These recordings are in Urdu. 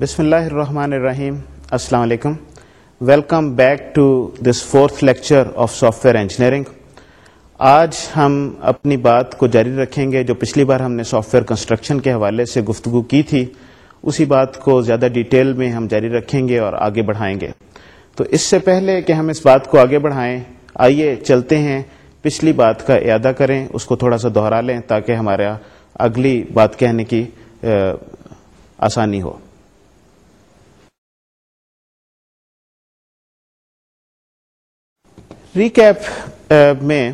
بسم اللہ الرحمن الرحیم۔ السلام علیکم۔ Welcome back to this fourth lecture of software engineering آج ہم اپنی بات کو جاری رکھیں گے جو پچھلی بار ہم نے سافٹ ویئر کنسٹرکشن کے حوالے سے گفتگو کی تھی، اسی بات کو زیادہ ڈیٹیل میں ہم جاری رکھیں گے اور آگے بڑھائیں گے۔ تو اس سے پہلے کہ ہم اس بات کو آگے بڑھائیں، آئیے چلتے ہیں، پچھلی بات کا اعادہ کریں، اس کو تھوڑا سا دوہرا لیں تاکہ ہمارا اگلی بات کہنے کی آسانی ہو۔ ریکیپ uh, میں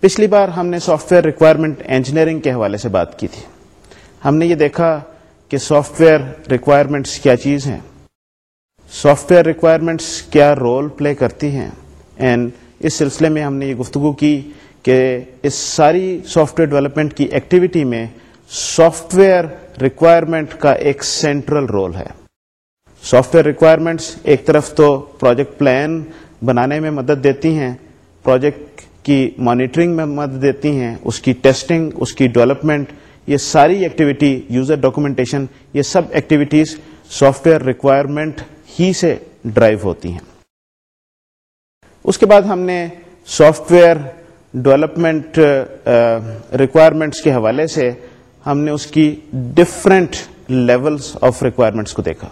پچھلی بار ہم نے سافٹ ویئر ریکوائرمنٹ انجینئرنگ کے حوالے سے بات کی تھی۔ ہم نے یہ دیکھا کہ سافٹ ویئر ریکوائرمنٹس کیا چیز ہیں۔ سافٹ ویئر ریکوائرمنٹس کیا رول پلے کرتی ہیں۔ اینڈ اس سلسلے میں ہم نے یہ گفتگو کی کہ اس ساری سافٹ ویئر ڈیولپمنٹ کی ایکٹیویٹی میں سافٹ ویئر ریکوائرمنٹ کا ایک سینٹرل رول ہے۔ سافٹ ویئر ریکوائرمنٹس ایک طرف تو پروجیکٹ پلان بنانے میں مدد دیتی ہیں پروجیکٹ کی مانیٹرنگ میں مدد دیتی ہیں، اس کی ٹیسٹنگ اس کی ڈیولپمنٹ یہ ساری ایکٹیویٹی یوزر ڈاکومنٹیشن یہ سب ایکٹیویٹیز سافٹ ویئر ریکوائرمنٹ ہی سے ڈرائیو ہوتی ہیں۔ اس کے بعد ہم نے سافٹ ویئر ڈیولپمنٹ ریکوائرمنٹس کے حوالے سے ہم نے اس کی ڈفرینٹ لیولس آف ریکوائرمنٹس کو دیکھا۔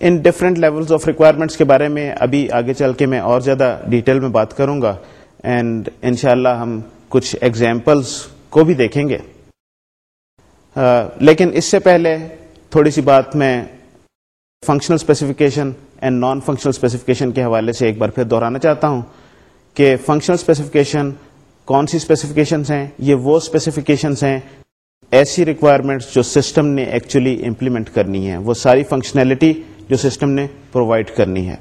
ان ڈفرینٹ لیول آف ریکوائرمنٹس کے بارے میں ابھی آگے چل کے میں اور زیادہ ڈیٹیل میں بات کروں گا اینڈ انشاءاللہ ہم کچھ ایگزامپلس کو بھی دیکھیں گے۔ لیکن اس سے پہلے تھوڑی سی بات میں functional specification and non functional specification کے حوالے سے ایک بار پھر دہرانا چاہتا ہوں کہ فنکشنل اسپیسیفکیشن کون سی اسپیسیفکیشنس ہیں؟ یہ وہ اسپیسیفکیشنس ہیں، ایسی ریکوائرمنٹس جو سسٹم نے ایکچولی امپلیمنٹ کرنی ہے وہ ساری فنکشنلٹی جو سسٹم نے پرووائڈ کرنی ہے۔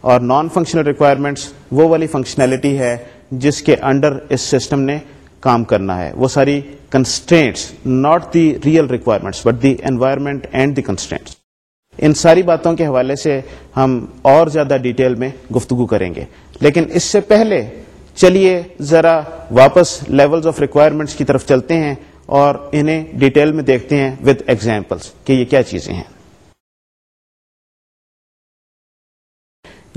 اور نان فنکشنل ریکوائرمنٹس وہ والی فنکشنلٹی ہے جس کے انڈر اس سسٹم نے کام کرنا ہے۔ وہ ساری constraints not the real requirements but the environment and the constraints ان ساری باتوں کے حوالے سے ہم اور زیادہ ڈیٹیل میں گفتگو کریں گے۔ لیکن اس سے پہلے چلیے ذرا واپس لیول آف ریکوائرمنٹس کی طرف چلتے ہیں اور انہیں ڈیٹیل میں دیکھتے ہیں ود ایگزامپلس کہ یہ کیا چیزیں ہیں۔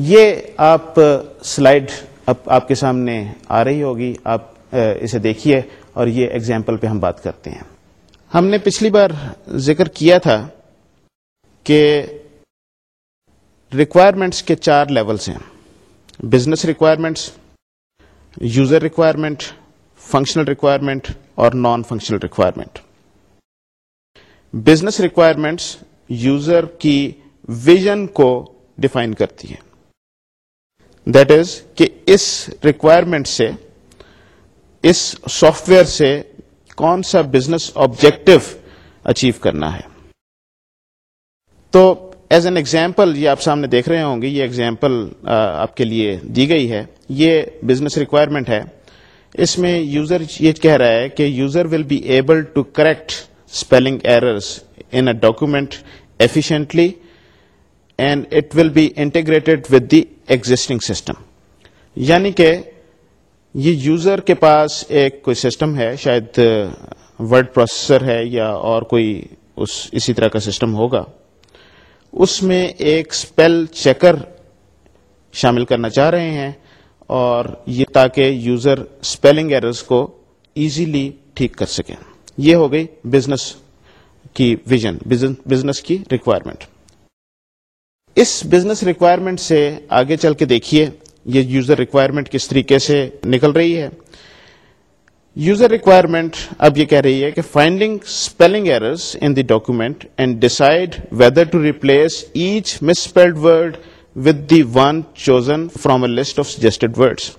یہ آپ سلائڈ اب آپ کے سامنے آ رہی ہوگی، آپ اسے دیکھیے اور یہ ایگزامپل پہ ہم بات کرتے ہیں۔ ہم نے پچھلی بار ذکر کیا تھا کہ ریکوائرمنٹس کے چار لیولس ہیں۔ Business requirements user requirement functional requirement اور non functional requirement business requirements user کی ویژن کو ڈیفائن کرتی ہے دیٹ از کہ اس ریکوائرمنٹ سے، اس سافٹ ویئر سے کون سا بزنس آبجیکٹو اچیو کرنا ہے؟ تو ایز این ایگزامپل یہ آپ سامنے دیکھ رہے ہوں گے، یہ ایگزامپل آپ کے لیے دی گئی ہے۔ یہ بزنس ریکوائرمنٹ ہے۔ اس میں یوزر یہ کہہ رہا ہے کہ user will be able to correct spelling errors in a document efficiently and it will be integrated with the existing system یعنی کہ یہ یوزر کے پاس ایک کوئی سسٹم ہے، شاید ورڈ پروسیسر ہے یا اور کوئی اس، اسی طرح کا سسٹم ہوگا۔ اس میں ایک اسپیل چیکر شامل کرنا چاہ رہے ہیں اور یہ تاکہ یوزر اسپیلنگ ایررز کو ایزیلی ٹھیک کر سکیں۔ یہ ہو گئی بزنس کی ویژن بزنس کی ریکوائرمنٹ اس بزنس ریکوائرمنٹ سے آگے چل کے دیکھیے، یہ یوزر ریکوائرمنٹ کس طریقے سے نکل رہی ہے۔ یوزر ریکوائرمنٹ اب یہ کہہ رہی ہے کہ finding spelling errors in the document and decide whether to replace each misspelled word with the one chosen from a list of suggested words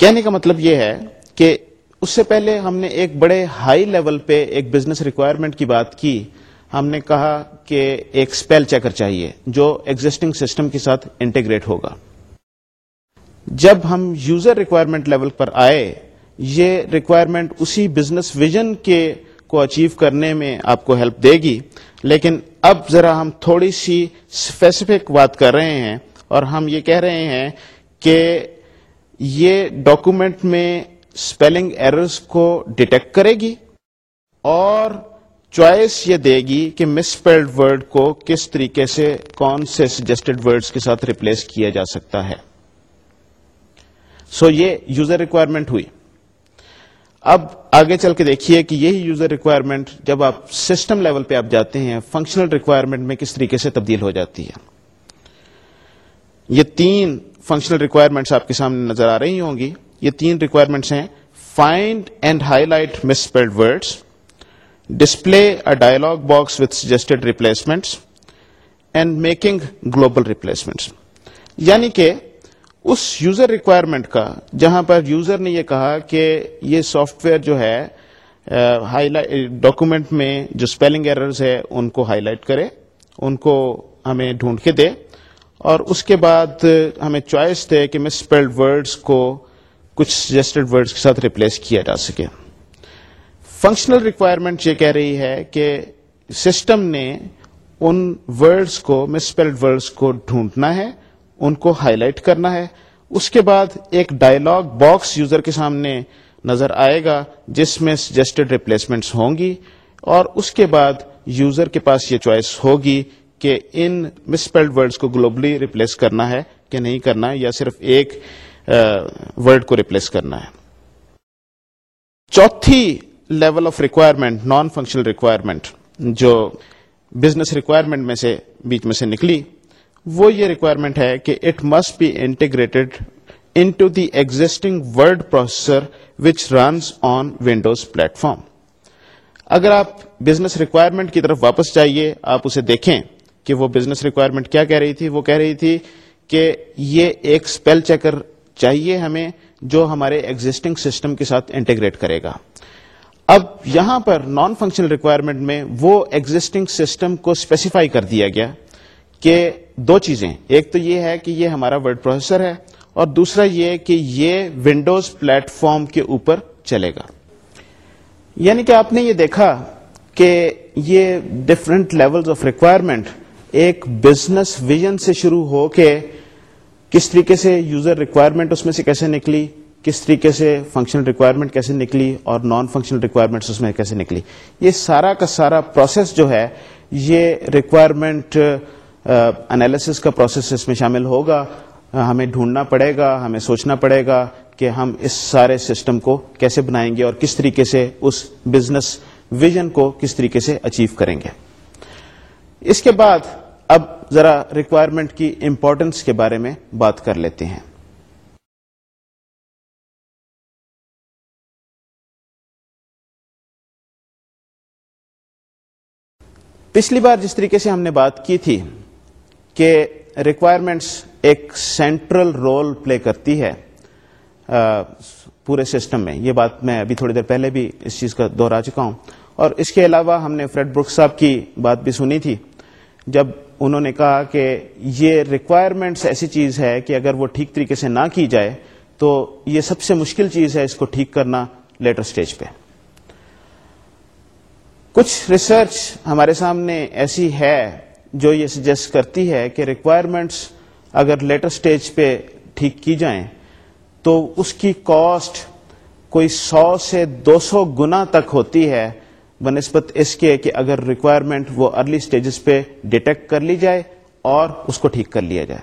کہنے کا مطلب یہ ہے کہ اس سے پہلے ہم نے ایک بڑے ہائی لیول پہ ایک بزنس ریکوائرمنٹ کی بات کی۔ ہم نے کہا کہ ایک اسپیل چیکر چاہیے جو ایگزٹنگ سسٹم کے ساتھ انٹیگریٹ ہوگا۔ جب ہم یوزر ریکوائرمنٹ لیول پر آئے، یہ ریکوائرمنٹ اسی بزنس ویژن کے کو اچیو کرنے میں آپ کو ہیلپ دے گی۔ لیکن اب ذرا ہم تھوڑی سی اسپیسیفک بات کر رہے ہیں اور ہم یہ کہہ رہے ہیں کہ یہ ڈاکومنٹ میں اسپیلنگ ایررز کو ڈیٹیکٹ کرے گی اور چوائس یہ دے گی کہ مسپیلڈ ورڈ کو کس طریقے سے کون سے سجیسٹڈ ورڈز کے ساتھ ریپلیس کیا جا سکتا ہے۔ سو so یہ یوزر ریکوائرمنٹ ہوئی۔ اب آگے چل کے دیکھیے کہ یہی یوزر ریکوائرمنٹ جب آپ سسٹم لیول پہ آپ جاتے ہیں فنکشنل ریکوائرمنٹ میں کس طریقے سے تبدیل ہو جاتی ہے۔ یہ تین فنکشنل ریکوائرمنٹس آپ کے سامنے نظر آ رہی ہوں گی۔ یہ تین ریکوائرمنٹس ہیں۔ Find and highlight misspelled words display a dialog box with suggested replacements and making global replacements یعنی کہ اس یوزر ریکوائرمنٹ کا، جہاں پر یوزر نے یہ کہا کہ یہ سافٹ ویئر جو ہے ڈاکومنٹ میں جو اسپیلنگ ایررز ہے، ان کو ہائی لائٹ کرے، ان کو ہمیں ڈھونڈ کے دے، اور اس کے بعد ہمیں چوائس دے کہ مس اسپیلڈ ورڈس کو کچھ سجیسٹڈ ورڈس کے ساتھ ریپلیس کیا جا سکے۔ فنکشنل ریکوائرمنٹ یہ کہہ رہی ہے کہ سسٹم نے ان ورڈس کو مس اسپیلڈ ورڈس کو ڈھونڈنا ہے، ان کو ہائی لائٹ کرنا ہے۔ اس کے بعد ایک ڈائلگ باکس یوزر کے سامنے نظر آئے گا، جس میں سجیسٹڈ ریپلیسمنٹس ہوں گی اور اس کے بعد یوزر کے پاس یہ چوائس ہوگی کہ ان مسپیلڈ ورڈز کو گلوبلی ریپلیس کرنا ہے کہ نہیں کرنا ہے، یا صرف ایک ورڈ کو ریپلیس کرنا ہے۔ چوتھی level of requirement non functional requirement جو بزنس ریکوائرمنٹ میں سے بیچ میں سے نکلی وہ یہ ریکوائرمنٹ ہے کہ it must be integrated into the existing word processor which runs on Windows platform اگر آپ بزنس ریکوائرمنٹ کی طرف واپس جائیے آپ اسے دیکھیں کہ وہ بزنس ریکوائرمنٹ کیا کہہ رہی تھی وہ کہہ رہی تھی کہ یہ ایک اسپیل چیکر چاہیے ہمیں جو ہمارے ایگزٹنگ سسٹم کے ساتھ انٹیگریٹ کرے گا اب یہاں پر نان فنکشنل ریکوائرمنٹ میں وہ ایگزٹنگ سسٹم کو اسپیسیفائی کر دیا گیا کہ دو چیزیں ایک تو یہ ہے کہ یہ ہمارا ورڈ پروسیسر ہے اور دوسرا یہ کہ یہ ونڈوز پلیٹ فارم کے اوپر چلے گا۔ یعنی کہ آپ نے یہ دیکھا کہ یہ ڈفرینٹ لیول آف ریکوائرمنٹ ایک بزنس ویژن سے شروع ہو کے کس طریقے سے یوزر ریکوائرمنٹ اس میں سے کیسے نکلی۔ کس طریقے سے فنکشنل ریکوائرمنٹ کیسے نکلی اور نان فنکشنل ریکوائرمنٹ اس میں کیسے نکلی؟ یہ سارا کا سارا پروسیس جو ہے، یہ ریکوائرمنٹ انالیسس کا پروسیس اس میں شامل ہوگا۔ ہمیں ڈھونڈنا پڑے گا، ہمیں سوچنا پڑے گا کہ ہم اس سارے سسٹم کو کیسے بنائیں گے اور کس طریقے سے اس بزنس ویژن کو کس طریقے سے اچیو کریں گے۔ اس کے بعد اب ذرا ریکوائرمنٹ کی امپورٹنس کے بارے میں بات کر لیتے ہیں۔ پچھلی بار جس طریقے سے ہم نے بات کی تھی کہ ریکوائرمنٹس ایک سینٹرل رول پلے کرتی ہے پورے سسٹم میں، یہ بات میں ابھی تھوڑی دیر پہلے بھی اس چیز کا دہرا چکا ہوں۔ اور اس کے علاوہ ہم نے فریڈ بروک صاحب کی بات بھی سنی تھی۔ جب انہوں نے کہا کہ یہ ریکوائرمنٹس ایسی چیز ہے کہ اگر وہ ٹھیک طریقے سے نہ کی جائے تو یہ سب سے مشکل چیز ہے اس کو ٹھیک کرنا لیٹر سٹیج پہ۔ کچھ ریسرچ ہمارے سامنے ایسی ہے جو یہ سجیسٹ کرتی ہے کہ ریکوائرمنٹس اگر لیٹر سٹیج پہ ٹھیک کی جائیں تو اس کی کاسٹ کوئی سو سے دو سو گنا تک ہوتی ہے، بنسبت اس کے کہ اگر ریکوائرمنٹ وہ ارلی سٹیجز پہ ڈیٹیکٹ کر لی جائے اور اس کو ٹھیک کر لیا جائے۔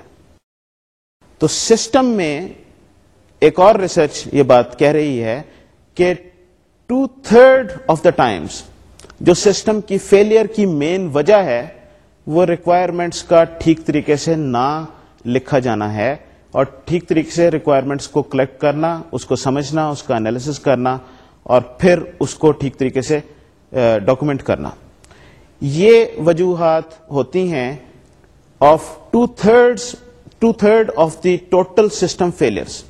تو سسٹم میں ایک اور ریسرچ یہ بات کہہ رہی ہے کہ two third of the times جو سسٹم کی فیلئر کی مین وجہ ہے، وہ ریکوائرمنٹس کا ٹھیک طریقے سے نہ لکھا جانا ہے اور ٹھیک طریقے سے ریکوائرمنٹس کو کلیکٹ کرنا، اس کو سمجھنا، اس کا انالیس کرنا اور پھر اس کو ٹھیک طریقے سے ڈاکومنٹ کرنا۔ یہ وجوہات ہوتی ہیں of two third two third of the total system failures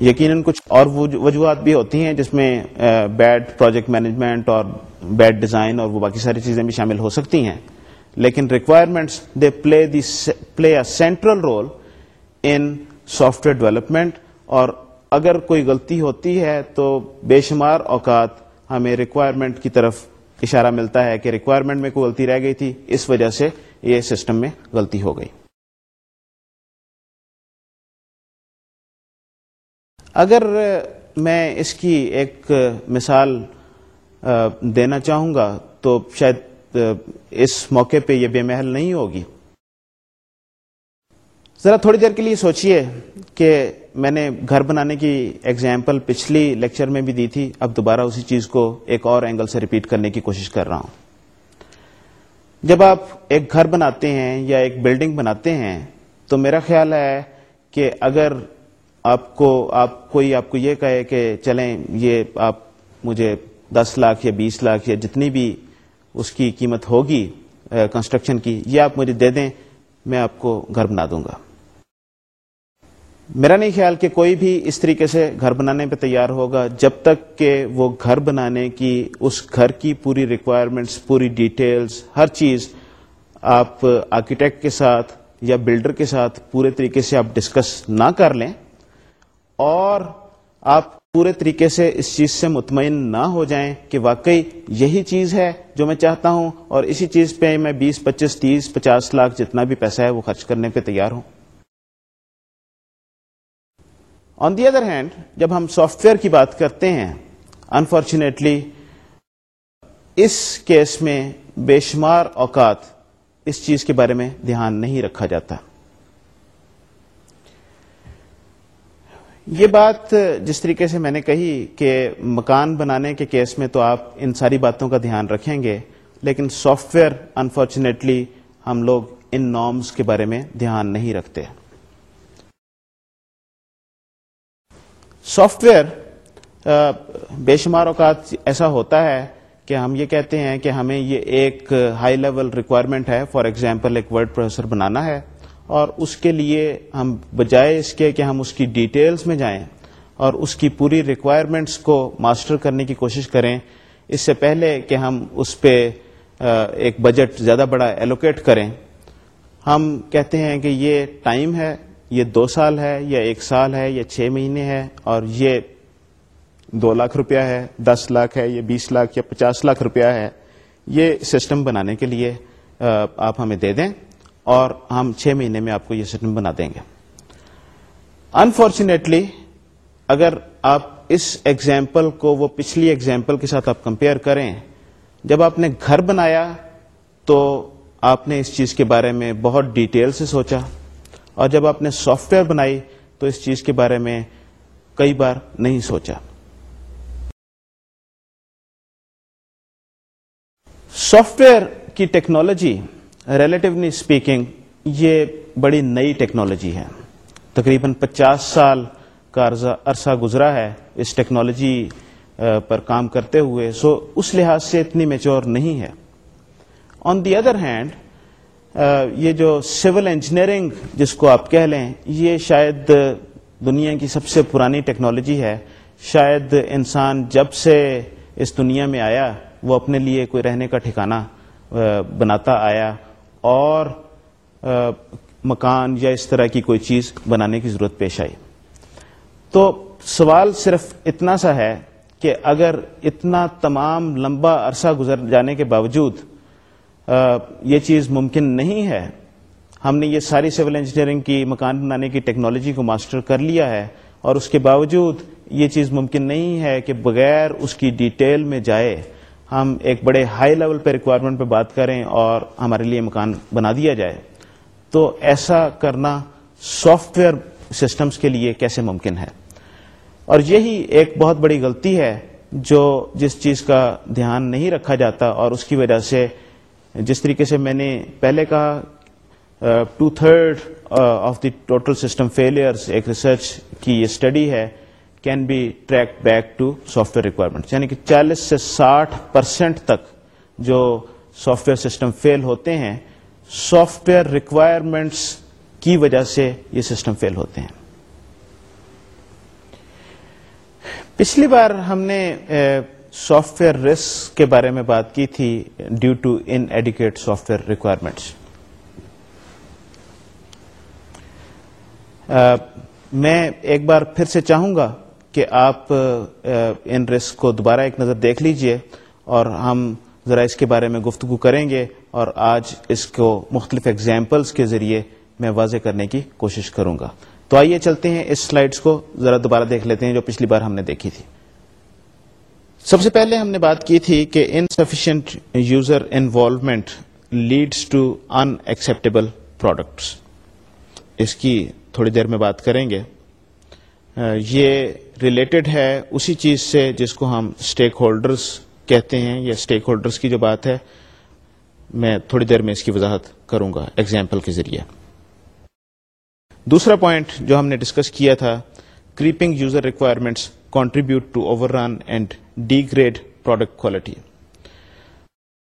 یقیناً کچھ اور وجوہات بھی ہوتی ہیں جس میں بیڈ پروجیکٹ مینجمنٹ اور بیڈ ڈیزائن اور وہ باقی ساری چیزیں بھی شامل ہو سکتی ہیں. لیکن requirements they play the play a central role in software development اور اگر کوئی غلطی ہوتی ہے تو بے شمار اوقات ہمیں ریکوائرمنٹ کی طرف اشارہ ملتا ہے کہ ریکوائرمنٹ میں کوئی غلطی رہ گئی تھی، اس وجہ سے یہ سسٹم میں غلطی ہو گئی۔ اگر میں اس کی ایک مثال دینا چاہوں گا تو شاید اس موقع پہ یہ بے محل نہیں ہوگی۔ ذرا تھوڑی دیر کے لیے سوچئے کہ میں نے گھر بنانے کی ایگزامپل پچھلی لیکچر میں بھی دی تھی۔ اب دوبارہ اسی چیز کو ایک اور اینگل سے ریپیٹ کرنے کی کوشش کر رہا ہوں۔ جب آپ ایک گھر بناتے ہیں یا ایک بلڈنگ بناتے ہیں، تو میرا خیال ہے کہ اگر آپ کو، آپ، کوئی آپ کو یہ کہے کہ چلیں، یہ آپ مجھے دس لاکھ یا بیس لاکھ یا جتنی بھی اس کی قیمت ہوگی کنسٹرکشن کی، یہ آپ مجھے دے دیں، میں آپ کو گھر بنا دوں گا۔ میرا نہیں خیال کہ کوئی بھی اس طریقے سے گھر بنانے پہ تیار ہوگا، جب تک کہ وہ گھر بنانے کی، اس گھر کی پوری ریکوائرمنٹس پوری ڈیٹیلز ہر چیز آپ آرکیٹیکٹ کے ساتھ یا بلڈر کے ساتھ پورے طریقے سے آپ ڈسکس نہ کر لیں اور آپ پورے طریقے سے اس چیز سے مطمئن نہ ہو جائیں کہ واقعی یہی چیز ہے جو میں چاہتا ہوں اور اسی چیز پہ میں بیس، پچیس، تیس، پچاس لاکھ جتنا بھی پیسہ ہے وہ خرچ کرنے پہ تیار ہوں۔ آن دی ادر ہینڈ جب ہم سافٹ ویئر کی بات کرتے ہیں انفارچونیٹلی اس کیس میں بے شمار اوقات اس چیز کے بارے میں دھیان نہیں رکھا جاتا۔ یہ بات جس طریقے سے میں نے کہی کہ مکان بنانے کے کیس میں تو آپ ان ساری باتوں کا دھیان رکھیں گے، لیکن سافٹ ویئر انفارچونیٹلی ہم لوگ ان نارمس کے بارے میں دھیان نہیں رکھتے۔ سافٹ ویئر بے شمار اوقات ایسا ہوتا ہے کہ ہم یہ کہتے ہیں کہ ہمیں یہ ایک ہائی لیول ریکوائرمنٹ ہے فار ایگزامپل ایک ورڈ پروسیسر بنانا ہے۔ اور اس کے لیے ہم بجائے اس کے کہ ہم اس کی ڈیٹیلز میں جائیں اور اس کی پوری ریکوائرمنٹس کو ماسٹر کرنے کی کوشش کریں۔ اس سے پہلے کہ ہم اس پہ ایک بجٹ زیادہ بڑا ایلوکیٹ کریں۔ ہم کہتے ہیں کہ یہ ٹائم ہے، یہ دو سال ہے، یا ایک سال ہے، یا چھ مہینے ہے، اور یہ دو لاکھ روپیہ ہے، دس لاکھ ہے، یا بیس لاکھ یا پچاس لاکھ روپیہ ہے۔ یہ سسٹم بنانے کے لیے آپ ہمیں دے دیں۔ اور ہم چھ مہینے میں آپ کو یہ سسٹم بنا دیں گے۔ انفارچونیٹلی اگر آپ اس ایگزامپل کو وہ پچھلی ایگزامپل کے ساتھ آپ کمپیئر کریں، جب آپ نے گھر بنایا تو آپ نے اس چیز کے بارے میں بہت ڈیٹیل سے سوچا، اور جب آپ نے سافٹ ویئر بنائی تو اس چیز کے بارے میں کئی بار نہیں سوچا۔ سافٹ ویئر کی ٹیکنالوجی ریلیٹولی اسپیکنگ یہ بڑی نئی ٹیکنالوجی ہے۔ تقریباً پچاس سال کا عرصہ گزرا ہے اس ٹیکنالوجی پر کام کرتے ہوئے۔ سو اس لحاظ سے اتنی میچور نہیں ہے۔ آن دی ادر ہینڈ یہ جو سول انجینئرنگ جس کو آپ کہہ لیں، یہ شاید دنیا کی سب سے پرانی ٹیکنالوجی ہے۔ شاید انسان جب سے اس دنیا میں آیا، وہ اپنے لیے کوئی رہنے کا ٹھکانہ بناتا آیا۔ اور مکان یا اس طرح کی کوئی چیز بنانے کی ضرورت پیش آئی۔ تو سوال صرف اتنا سا ہے کہ اگر اتنا تمام لمبا عرصہ گزر جانے کے باوجود یہ چیز ممکن نہیں ہے، ہم نے یہ ساری سول انجینئرنگ کی، مکان بنانے کی ٹیکنالوجی کو ماسٹر کر لیا ہے اور اس کے باوجود یہ چیز ممکن نہیں ہے کہ بغیر اس کی ڈیٹیل میں جائے۔ ہم ایک بڑے ہائی لیول پہ ریکوائرمنٹ پہ بات کریں اور ہمارے لیے مکان بنا دیا جائے، تو ایسا کرنا سافٹ ویئر سسٹمز کے لیے کیسے ممکن ہے؟ اور یہی ایک بہت بڑی غلطی ہے جو جس چیز کا دھیان نہیں رکھا جاتا اور اس کی وجہ سے جس طریقے سے میں نے پہلے کہا two third of the total system failures ایک ریسرچ کی یہ اسٹڈی ہے can be track back to software requirement یعنی کہ چالیس سے ساٹھ پرسینٹ تک جو سافٹ ویئر سسٹم فیل ہوتے ہیں سافٹ ویئر ریکوائرمنٹس کی وجہ سے یہ سسٹم فیل ہوتے ہیں پچھلی بار ہم نے سافٹ ویئر رسک کے بارے میں بات کی تھی due to inadequate software requirements میں ایک بار پھر سے چاہوں گا کہ آپ ان رسک کو دوبارہ ایک نظر دیکھ لیجیے اور ہم ذرا اس کے بارے میں گفتگو کریں گے اور آج اس کو مختلف ایگزامپلس کے ذریعے میں واضح کرنے کی کوشش کروں گا۔ تو آئیے چلتے ہیں اس سلائڈس کو، ذرا دوبارہ دیکھ لیتے ہیں جو پچھلی بار ہم نے دیکھی تھی۔ سب سے پہلے ہم نے بات کی تھی کہ insufficient user involvement leads to unacceptable products اس کی تھوڑی دیر میں بات کریں گے۔ یہ ریلیٹڈ ہے اسی چیز سے جس کو ہم اسٹیک ہولڈرس کہتے ہیں یا اسٹیک ہولڈرس کی جو بات ہے، میں تھوڑی دیر میں اس کی وضاحت کروں گا ایگزامپل کے ذریعے۔ دوسرا پوائنٹ جو ہم نے ڈسکس کیا تھا creeping user requirements contribute to overrun and degrade product quality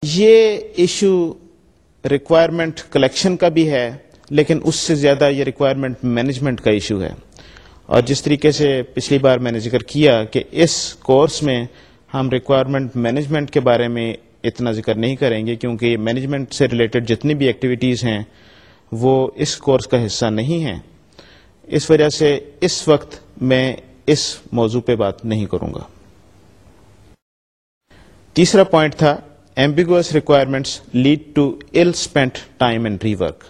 یہ ایشو ریکوائرمنٹ کلیکشن کا بھی ہے، لیکن اس سے زیادہ یہ ریکوائرمنٹ مینجمنٹ کا ایشو ہے۔ اور جس طریقے سے پچھلی بار میں نے ذکر کیا کہ اس کورس میں ہم ریکوائرمنٹ مینجمنٹ کے بارے میں اتنا ذکر نہیں کریں گے کیونکہ مینجمنٹ سے ریلیٹڈ جتنی بھی ایکٹیویٹیز ہیں، وہ اس کورس کا حصہ نہیں ہیں۔ اس وجہ سے اس وقت میں اس موضوع پہ بات نہیں کروں گا۔ تیسرا پوائنٹ تھا ambiguous requirements lead to ill spent time and rework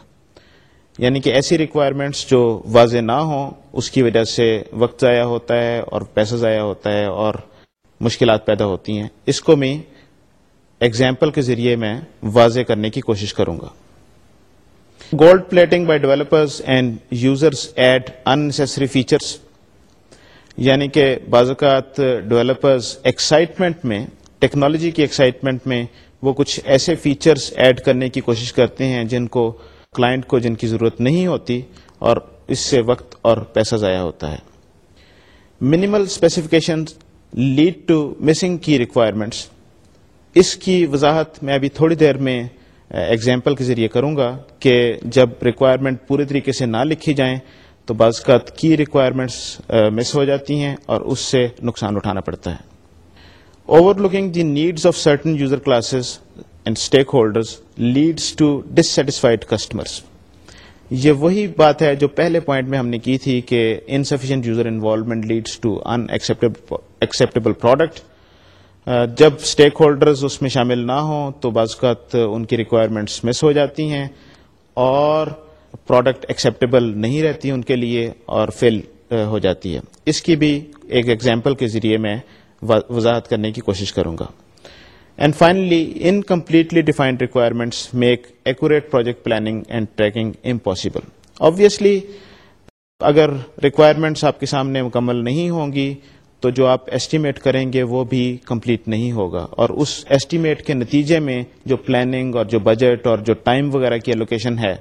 یعنی کہ ایسی ریکوائرمنٹس جو واضح نہ ہوں اس کی وجہ سے وقت ضائع ہوتا ہے اور پیسہ ضائع ہوتا ہے اور مشکلات پیدا ہوتی ہیں۔ اس کو میں ایگزامپل کے ذریعے میں واضح کرنے کی کوشش کروں گا۔ Gold plating by developers and users add unnecessary features یعنی کہ بعض اوقات ڈیولپرز ایکسائٹمنٹ میں ٹیکنالوجی کی ایکسائٹمنٹ میں وہ کچھ ایسے فیچرز ایڈ کرنے کی کوشش کرتے ہیں جن کو کلائنٹ کو جن کی ضرورت نہیں ہوتی اور اس سے وقت اور پیسہ ضائع ہوتا ہے۔ Minimal specification lead to missing key requirements اس کی وضاحت میں ابھی تھوڑی دیر میں ایگزامپل کے ذریعے کروں گا کہ جب ریکوائرمنٹ پورے طریقے سے نہ لکھی جائیں تو بعض کا کی ریکوائرمنٹس مس ہو جاتی ہیں اور اس سے نقصان اٹھانا پڑتا ہے۔ Overlooking the needs of certain user classes and stakeholders leads to dissatisfied customers یہ وہی بات ہے جو پہلے پوائنٹ میں ہم نے کی تھی کہ insufficient user involvement leads to unacceptable product جب اسٹیک ہولڈرز اس میں شامل نہ ہوں تو بعض اوقات ان کی ریکوائرمنٹس مس ہو جاتی ہیں اور پروڈکٹ ایکسیپٹیبل نہیں رہتی ان کے لیے اور فل uh, ہو جاتی ہے۔ اس کی بھی ایک ایگزامپل کے ذریعے میں وضاحت کرنے کی کوشش کروں گا۔ And finally incompletely defined requirements make accurate project planning and tracking impossible obviously اگر ریکوائرمنٹس آپ کے سامنے مکمل نہیں ہوں گی، تو جو آپ ایسٹیمیٹ کریں گے وہ بھی کمپلیٹ نہیں ہوگا۔ اور اس ایسٹیمیٹ کے نتیجے میں جو پلاننگ اور جو بجٹ اور جو ٹائم وغیرہ کی لوکیشن ہے،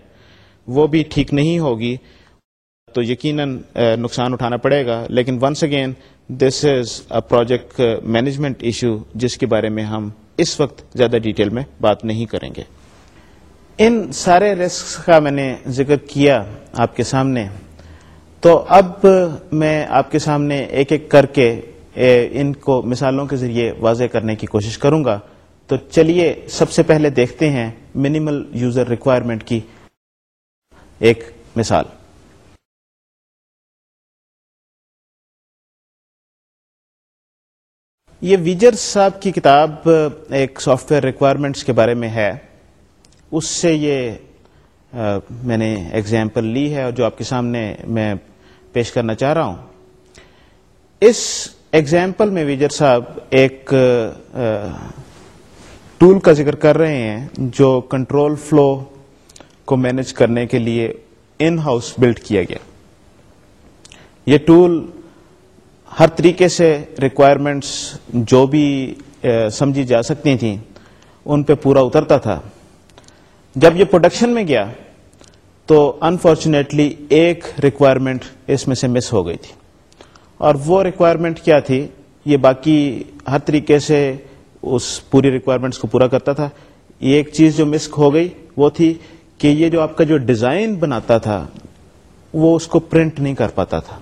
وہ بھی ٹھیک نہیں ہوگی۔ تو یقیناً نقصان اٹھانا پڑے گا۔ لیکن once again this is a project management issue جس کے بارے میں ہم اس وقت زیادہ ڈیٹیل میں بات نہیں کریں گے۔ ان سارے رسک کا میں نے ذکر کیا آپ کے سامنے۔ تو اب میں آپ کے سامنے ایک ایک کر کے ان کو مثالوں کے ذریعے واضح کرنے کی کوشش کروں گا۔ تو چلیے، سب سے پہلے دیکھتے ہیں منیمل یوزر ریکوائرمنٹ کی ایک مثال۔ یہ ویجر صاحب کی کتاب ایک سافٹ ویئر ریکوائرمنٹس کے بارے میں ہے۔ اس سے یہ میں نے ایگزامپل لی ہے اور جو آپ کے سامنے میں پیش کرنا چاہ رہا ہوں۔ اس ایگزامپل میں ویجر صاحب ایک ٹول کا ذکر کر رہے ہیں جو کنٹرول فلو کو مینج کرنے کے لیے ان ہاؤس بلڈ کیا گیا۔ یہ ٹول ہر طریقے سے ریکوائرمنٹس جو بھی سمجھی جا سکتی تھیں، ان پہ پورا اترتا تھا۔ جب یہ پروڈکشن میں گیا، تو انفارچونیٹلی ایک ریکوائرمنٹ اس میں سے مس ہو گئی تھی۔ اور وہ ریکوائرمنٹ کیا تھی؟ یہ باقی ہر طریقے سے اس پوری ریکوائرمنٹس کو پورا کرتا تھا۔ یہ ایک چیز جو مس ہو گئی وہ تھی کہ یہ جو آپ کا جو ڈیزائن بناتا تھا، وہ اس کو پرنٹ نہیں کر پاتا تھا۔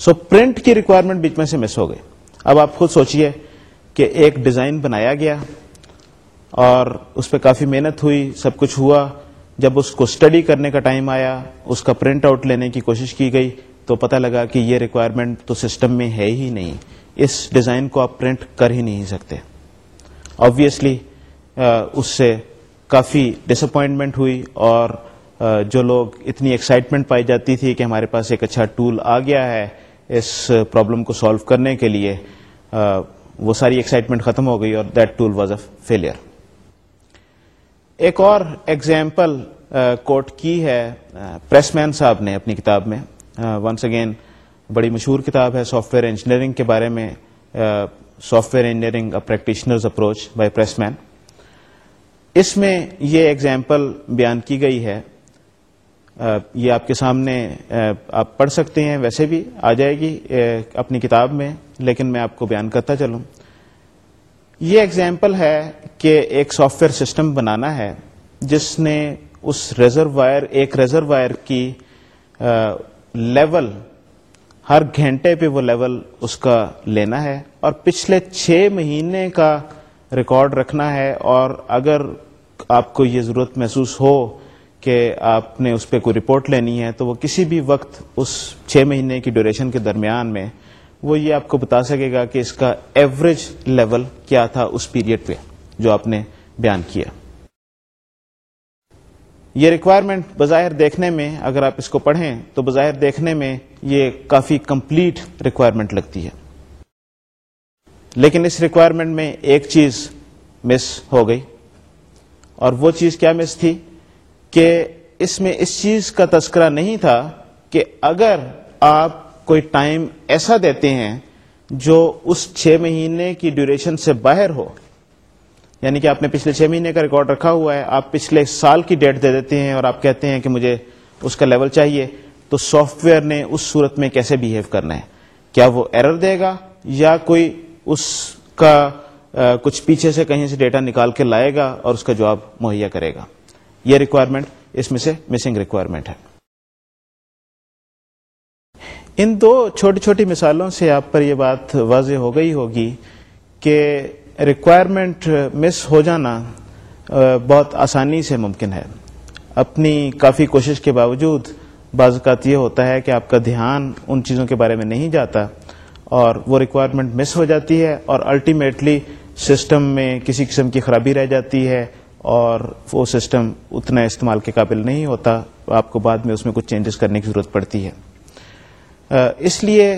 سو پرنٹ کی ریکوائرمنٹ بیچ میں سے مس ہو گئی. اب آپ خود سوچئے کہ ایک ڈیزائن بنایا گیا اور اس پہ کافی محنت ہوئی، سب کچھ ہوا، جب اس کو اسٹڈی کرنے کا ٹائم آیا، اس کا پرنٹ آؤٹ لینے کی کوشش کی گئی، تو پتہ لگا کہ یہ ریکوائرمنٹ تو سسٹم میں ہے ہی نہیں۔ اس ڈیزائن کو آپ پرنٹ کر ہی نہیں سکتے۔ آبویسلی اس سے کافی ڈس اپوائنٹمنٹ ہوئی اور جو لوگ اتنی ایکسائٹمنٹ پائی جاتی تھی کہ ہمارے پاس ایک اچھا ٹول آ گیا ہے اس پرابلم کو سالو کرنے کے لیے وہ ساری ایکسائٹمنٹ ختم ہو گئی اور that tool was a failure ایک اور ایگزامپل کوٹ کی ہے پریس مین صاحب نے اپنی کتاب میں. ونس اگین بڑی مشہور کتاب ہے سافٹ ویئر انجینئرنگ کے بارے میں. Software engineering practitioners approach by Pressman اس میں یہ ایگزامپل بیان کی گئی ہے. یہ آپ کے سامنے آپ پڑھ سکتے ہیں، ویسے بھی آ جائے گی اپنی کتاب میں، لیکن میں آپ کو بیان کرتا چلوں۔ یہ ایگزامپل ہے کہ ایک سافٹ ویئر سسٹم بنانا ہے، جس نے اس ریزروائر ایک ریزروائر کی لیول ہر گھنٹے پہ وہ لیول اس کا لینا ہے۔ اور پچھلے چھ مہینے کا ریکارڈ رکھنا ہے، اور اگر آپ کو یہ ضرورت محسوس ہو کہ آپ نے اس پہ کوئی رپورٹ لینی ہے، تو وہ کسی بھی وقت اس چھ مہینے کی ڈیوریشن کے درمیان میں وہ یہ آپ کو بتا سکے گا کہ اس کا ایوریج لیول کیا تھا اس پیریڈ پہ جو آپ نے بیان کیا۔ یہ ریکوائرمنٹ بظاہر دیکھنے میں، اگر آپ اس کو پڑھیں تو بظاہر دیکھنے میں یہ کافی کمپلیٹ ریکوائرمنٹ لگتی ہے۔ لیکن اس ریکوائرمنٹ میں ایک چیز مس ہو گئی اور وہ چیز کیا مس تھی؟ کہ اس میں اس چیز کا تذکرہ نہیں تھا کہ اگر آپ کوئی ٹائم ایسا دیتے ہیں جو اس چھ مہینے کی ڈیوریشن سے باہر ہو یعنی کہ آپ نے پچھلے چھ مہینے کا ریکارڈ رکھا ہوا ہے، آپ پچھلے سال کی ڈیٹ دے دیتے ہیں اور آپ کہتے ہیں کہ مجھے اس کا لیول چاہیے، تو سافٹ ویئر نے اس صورت میں کیسے بہیو کرنا ہے؟ کیا وہ ایرر دے گا یا کوئی اس کا کچھ پیچھے سے کہیں سے ڈیٹا نکال کے لائے گا اور اس کا جواب مہیا کرے گا؟ یہ ریکوائرمنٹ اس میں سے مسنگ ریکوائرمنٹ ہے۔ ان دو چھوٹی چھوٹی مثالوں سے آپ پر یہ بات واضح ہو گئی ہوگی کہ ریکوائرمنٹ مس ہو جانا بہت آسانی سے ممکن ہے۔ اپنی کافی کوشش کے باوجود بعض اوقات یہ ہوتا ہے کہ آپ کا دھیان ان چیزوں کے بارے میں نہیں جاتا اور وہ ریکوائرمنٹ مس ہو جاتی ہے اور الٹیمیٹلی سسٹم میں کسی قسم کی خرابی رہ جاتی ہے۔ اور وہ سسٹم اتنا استعمال کے قابل نہیں ہوتا، آپ کو بعد میں اس میں کچھ چینجز کرنے کی ضرورت پڑتی ہے۔ اس لیے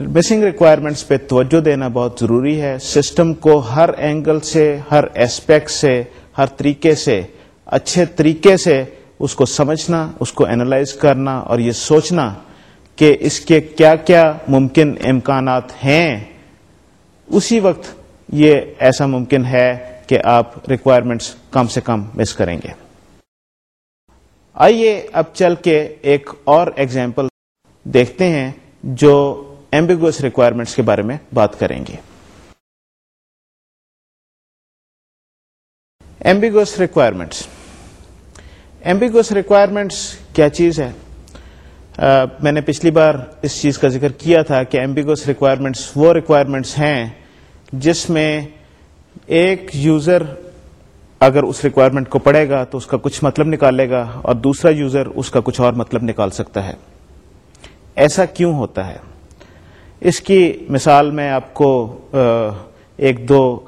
مسنگ ریکوائرمنٹس پہ توجہ دینا بہت ضروری ہے۔ سسٹم کو ہر اینگل سے، ہر ایسپیکٹ سے، ہر طریقے سے، اچھے طریقے سے اس کو سمجھنا، اس کو اینالائز کرنا اور یہ سوچنا کہ اس کے کیا کیا ممکن امکانات ہیں۔ اسی وقت یہ ایسا ممکن ہے کہ آپ ریکوائرمنٹس کم سے کم مس کریں گے۔ آئیے اب چل کے ایک اور ایگزامپل دیکھتے ہیں جو ایمبیگوس ریکوائرمنٹس کے بارے میں بات کریں گے۔ ایمبیگوس ریکوائرمنٹس ایمبیگوس ریکوائرمنٹس کیا چیز ہے؟ میں نے پچھلی بار اس چیز کا ذکر کیا تھا کہ ایمبیگوس ریکوائرمنٹس وہ ریکوائرمنٹس ہیں جس میں ایک یوزر اگر اس ریکوائرمنٹ کو پڑھے گا تو اس کا کچھ مطلب نکالے گا اور دوسرا یوزر اس کا کچھ اور مطلب نکال سکتا ہے۔ ایسا کیوں ہوتا ہے؟ اس کی مثال میں آپ کو ایک دو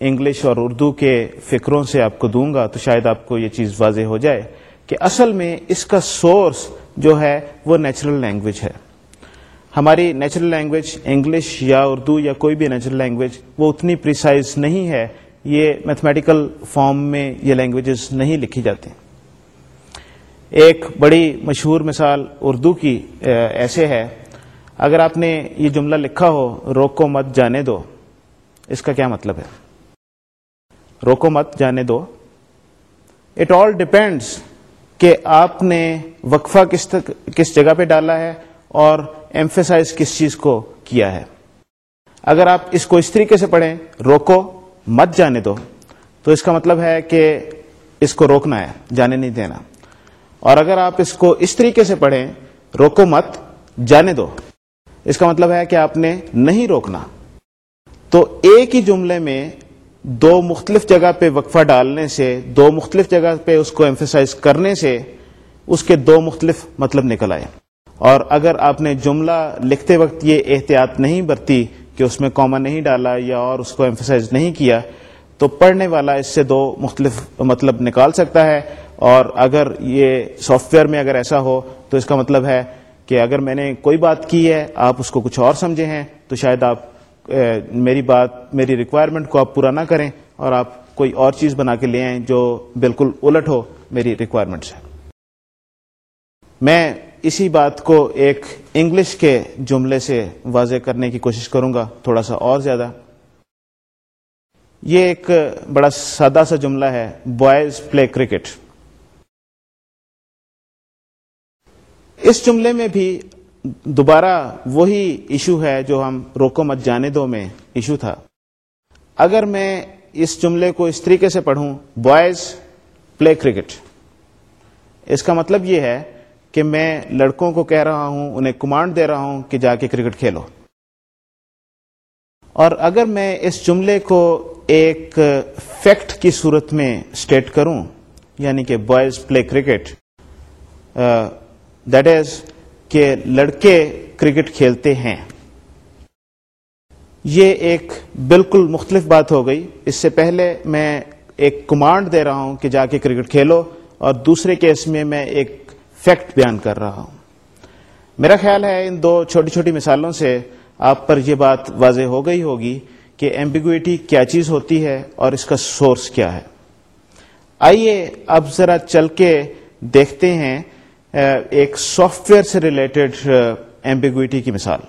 انگلش اور اردو کے فکروں سے آپ کو دوں گا تو شاید آپ کو یہ چیز واضح ہو جائے کہ اصل میں اس کا سورس جو ہے وہ نیچرل لینگویج ہے۔ ہماری نیچرل لینگویج انگلش یا اردو یا کوئی بھی نیچرل لینگویج وہ اتنی پریسائز نہیں ہے یہ میتھمیٹیکل فارم میں یہ لینگویجز نہیں لکھی جاتی۔ ایک بڑی مشہور مثال اردو کی ایسے ہے، اگر آپ نے یہ جملہ لکھا ہو، روکو مت جانے دو، اس کا کیا مطلب ہے؟ روکو مت جانے دو۔ اٹ آل ڈپینڈس کہ آپ نے وقفہ کس کس جگہ پہ ڈالا ہے اور ایمفیسائز کس چیز کو کیا ہے۔ اگر آپ اس کو اس طریقے سے پڑھیں، روکو مت جانے دو۔ تو اس کا مطلب ہے کہ اس کو روکنا ہے، جانے نہیں دینا۔ اور اگر آپ اس کو اس طریقے سے پڑھیں، روکو مت، جانے دو۔ اس کا مطلب ہے کہ آپ نے نہیں روکنا۔ تو ایک ہی جملے میں دو مختلف جگہ پہ وقفہ ڈالنے سے، دو مختلف جگہ پہ اس کو ایمفیسائز کرنے سے اس کے دو مختلف مطلب نکل آئے۔ اور اگر آپ نے جملہ لکھتے وقت یہ احتیاط نہیں برتی کہ اس میں کامن نہیں ڈالا یا اور اس کو ایمفسائز نہیں کیا، تو پڑھنے والا اس سے دو مختلف مطلب نکال سکتا ہے۔ اور اگر یہ سافٹ ویئر میں اگر ایسا ہو، تو اس کا مطلب ہے کہ اگر میں نے کوئی بات کی ہے، آپ اس کو کچھ اور سمجھے ہیں، تو شاید آپ میری بات، میری ریکوائرمنٹ کو آپ پورا نہ کریں اور آپ کوئی اور چیز بنا کے لے آئیں جو بالکل الٹ ہو میری ریکوائرمنٹ سے میں اسی بات کو ایک انگلش کے جملے سے واضح کرنے کی کوشش کروں گا، تھوڑا سا اور زیادہ۔ یہ ایک بڑا سادہ سا جملہ ہے، بوائز پلے کرکٹ۔ اس جملے میں بھی دوبارہ وہی ایشو ہے جو ہم روکو مت جانے دو میں ایشو تھا۔ اگر میں اس جملے کو اس طریقے سے پڑھوں، بوائز پلے کرکٹ۔ اس کا مطلب یہ ہے کہ میں لڑکوں کو کہہ رہا ہوں، انہیں کمانڈ دے رہا ہوں کہ جا کے کرکٹ کھیلو۔ اور اگر میں اس جملے کو ایک فیکٹ کی صورت میں اسٹیٹ کروں یعنی کہ boys play cricket that is کہ لڑکے کرکٹ کھیلتے ہیں۔ یہ ایک بالکل مختلف بات ہو گئی۔ اس سے پہلے میں ایک کمانڈ دے رہا ہوں کہ جا کے کرکٹ کھیلو، اور دوسرے کیس میں میں ایک فیکٹ بیان کر رہا ہوں۔ میرا خیال ہے ان دو چھوٹی چھوٹی مثالوں سے آپ پر یہ بات واضح ہو گئی ہوگی کہ ایمبیگوٹی کیا چیز ہوتی ہے اور اس کا سورس کیا ہے۔ آئیے اب ذرا چل کے دیکھتے ہیں ایک سافٹ ویئر سے ریلیٹڈ ایمبیگوٹی کی مثال۔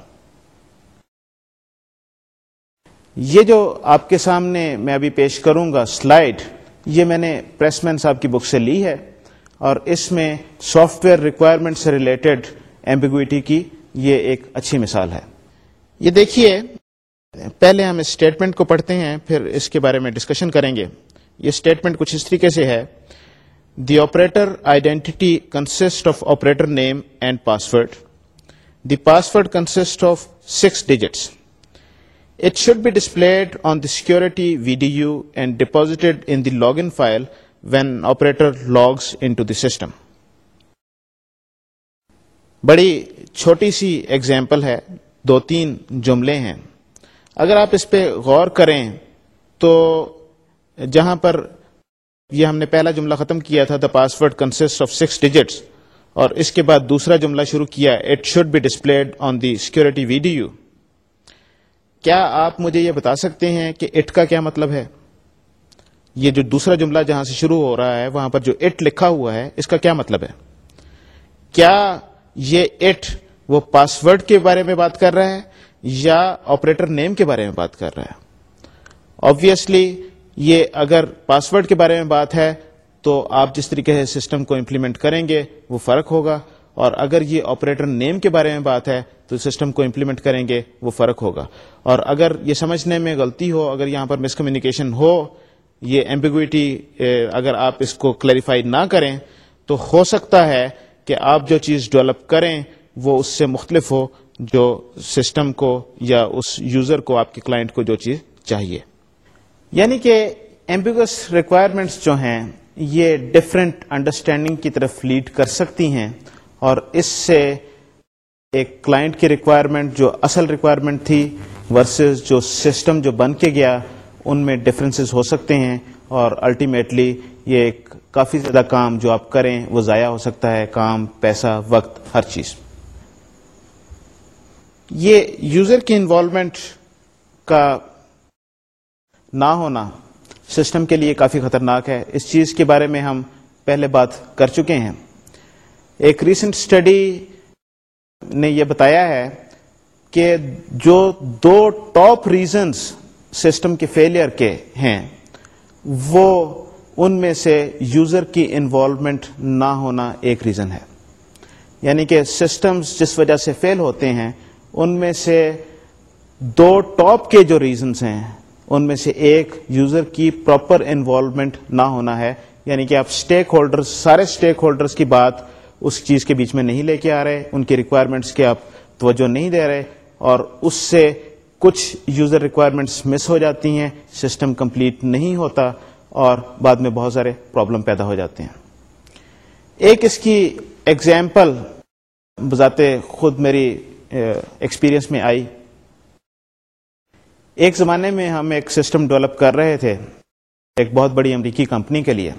یہ جو آپ کے سامنے میں ابھی پیش کروں گا سلائڈ یہ میں نے پریس مین صاحب کی بک سے لی ہے۔ اور اس میں سافٹ ویئر ریکوائرمنٹ سے ریلیٹڈ ایمبیگوٹی کی یہ ایک اچھی مثال ہے۔ یہ دیکھیے، پہلے ہم اسٹیٹمنٹ کو پڑھتے ہیں، پھر اس کے بارے میں ڈسکشن کریں گے۔ یہ اسٹیٹمنٹ کچھ اس طریقے سے ہے۔ The operator identity consist of operator name and password the password consist of six digits It should be displayed on the security VDU and deposited in the login file when operator logs into the system. بڑی چھوٹی سی ایگزامپل ہے، دو تین جملے ہیں۔ اگر آپ اس پہ غور کریں تو جہاں پر یہ ہم نے پہلا جملہ ختم کیا تھا the password consist of six digits اور اس کے بعد دوسرا جملہ شروع کیا it should be displayed on the security video کیا آپ مجھے یہ بتا سکتے ہیں کہ اٹ کا کیا مطلب ہے؟ یہ جو دوسرا جملہ جہاں سے شروع ہو رہا ہے، وہاں پر جو اٹ لکھا ہوا ہے، اس کا کیا مطلب ہے؟ کیا یہ اٹ وہ پاسورڈ کے بارے میں بات کر رہا ہے یا آپریٹر نیم کے بارے میں بات کر رہا ہے؟ آبویسلی یہ اگر پاسورڈ کے بارے میں بات ہے، تو آپ جس طریقے سے سسٹم کو امپلیمنٹ کریں گے، وہ فرق ہوگا۔ اور اگر یہ آپریٹر نیم کے بارے میں بات ہے، تو سسٹم کو امپلیمنٹ کریں گے، وہ فرق ہوگا۔ اور اگر یہ سمجھنے میں غلطی ہو، اگر یہاں پر مس کمیونیکیشن ہو یہ ایمبیگوٹی eh, اگر آپ اس کو کلیریفائی نہ کریں، تو ہو سکتا ہے کہ آپ جو چیز ڈیولپ کریں، وہ اس سے مختلف ہو، جو سسٹم کو یا اس یوزر کو، آپ کے کلائنٹ کو جو چیز چاہیے۔ یعنی کہ ایمبیگس ریکوائرمنٹس جو ہیں، یہ ڈفرینٹ انڈرسٹینڈنگ کی طرف لیڈ کر سکتی ہیں، اور اس سے ایک کلائنٹ کی ریکوائرمنٹ جو اصل ریکوائرمنٹ تھی ورسز جو سسٹم جو بن کے گیا ان میں ڈفرینسز ہو سکتے ہیں اور الٹیمیٹلی یہ ایک کافی زیادہ کام جو آپ کریں وہ ضائع ہو سکتا ہے، کام، پیسہ، وقت، ہر چیز۔ یہ یوزر کی انوالومنٹ کا نہ ہونا سسٹم کے لیے کافی خطرناک ہے۔ اس چیز کے بارے میں ہم پہلے بات کر چکے ہیں۔ ایک ریسنٹ اسٹڈی نے یہ بتایا ہے کہ جو دو ٹاپ ریزنس سسٹم کے فیلئر کے ہیں، وہ ان میں سے یوزر کی انوالومنٹ نہ ہونا ایک ریزن ہے۔ یعنی کہ سسٹمز جس وجہ سے فیل ہوتے ہیں، ان میں سے دو ٹاپ کے جو ریزنس ہیں، ان میں سے ایک یوزر کی پراپر انوالومنٹ نہ ہونا ہے۔ یعنی کہ آپ اسٹیک ہولڈر سارے اسٹیک ہولڈرس کی بات اس چیز کے بیچ میں نہیں لے کے آ رہے، ان کی ریکوائرمنٹس کے آپ توجہ نہیں دے رہے اور اس سے کچھ یوزر ریکوائرمنٹس مس ہو جاتی ہیں سسٹم کمپلیٹ نہیں ہوتا اور بعد میں بہت سارے پرابلم پیدا ہو جاتے ہیں۔ ایک اس کی ایگزامپل بذات خود میری ایکسپیرئنس میں آئی۔ ایک زمانے میں ہم ایک سسٹم ڈیولپ کر رہے تھے، ایک بہت بڑی امریکی کمپنی کے لیے۔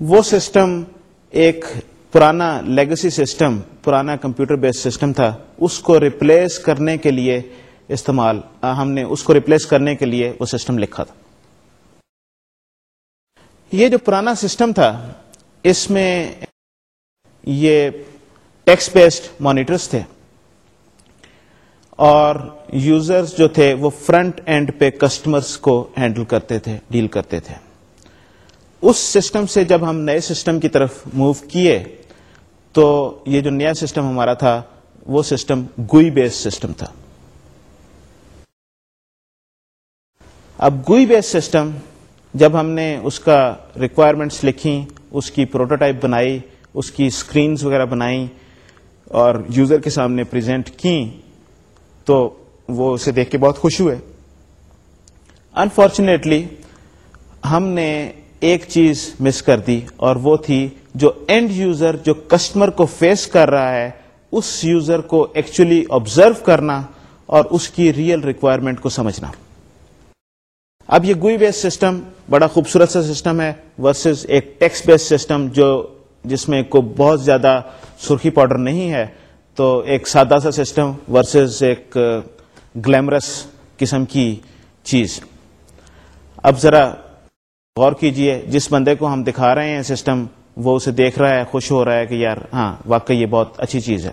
وہ سسٹم ایک پرانا لیگسی سسٹم پرانا کمپیوٹر بیس سسٹم تھا۔ اس کو ریپلیس کرنے کے لیے استعمال ہم نے اس کو ریپلیس کرنے کے لیے وہ سسٹم لکھا تھا۔ یہ جو پرانا سسٹم تھا، اس میں یہ ٹیکس بیسڈ مانیٹرس تھے۔ اور یوزرز جو تھے، وہ فرنٹ اینڈ پہ کسٹمرز کو ہینڈل کرتے تھے ڈیل کرتے تھے۔ اس سسٹم سے جب ہم نئے سسٹم کی طرف موو کیے، تو یہ جو نیا سسٹم ہمارا تھا، وہ سسٹم گوئی بیس سسٹم تھا۔ اب گوئی بیس سسٹم جب ہم نے اس کا ریکوائرمنٹس لکھی اس کی پروٹوٹائپ بنائی، اس کی اسکرینس وغیرہ بنائی اور یوزر کے سامنے پریزنٹ کی تو وہ اسے دیکھ کے بہت خوش ہوئے۔ انفارچونیٹلی ہم نے ایک چیز مس کر دی اور وہ تھی جو اینڈ یوزر جو کسٹمر کو فیس کر رہا ہے، اس یوزر کو ایکچولی آبزرو کرنا اور اس کی ریئل ریکوائرمنٹ کو سمجھنا۔ اب یہ گوئی بیس سسٹم بڑا خوبصورت سا سسٹم ہے ورسز ایک ٹیکس بیس سسٹم جو جس میں کوئی بہت زیادہ سرخی پاؤڈر نہیں ہے، تو ایک سادہ سا سسٹم ورسز ایک گلیمرس قسم کی چیز۔ اب ذرا غور کیجیے، جس بندے کو ہم دکھا رہے ہیں سسٹم، وہ اسے دیکھ رہا ہے، خوش ہو رہا ہے کہ یار ہاں واقعی یہ بہت اچھی چیز ہے۔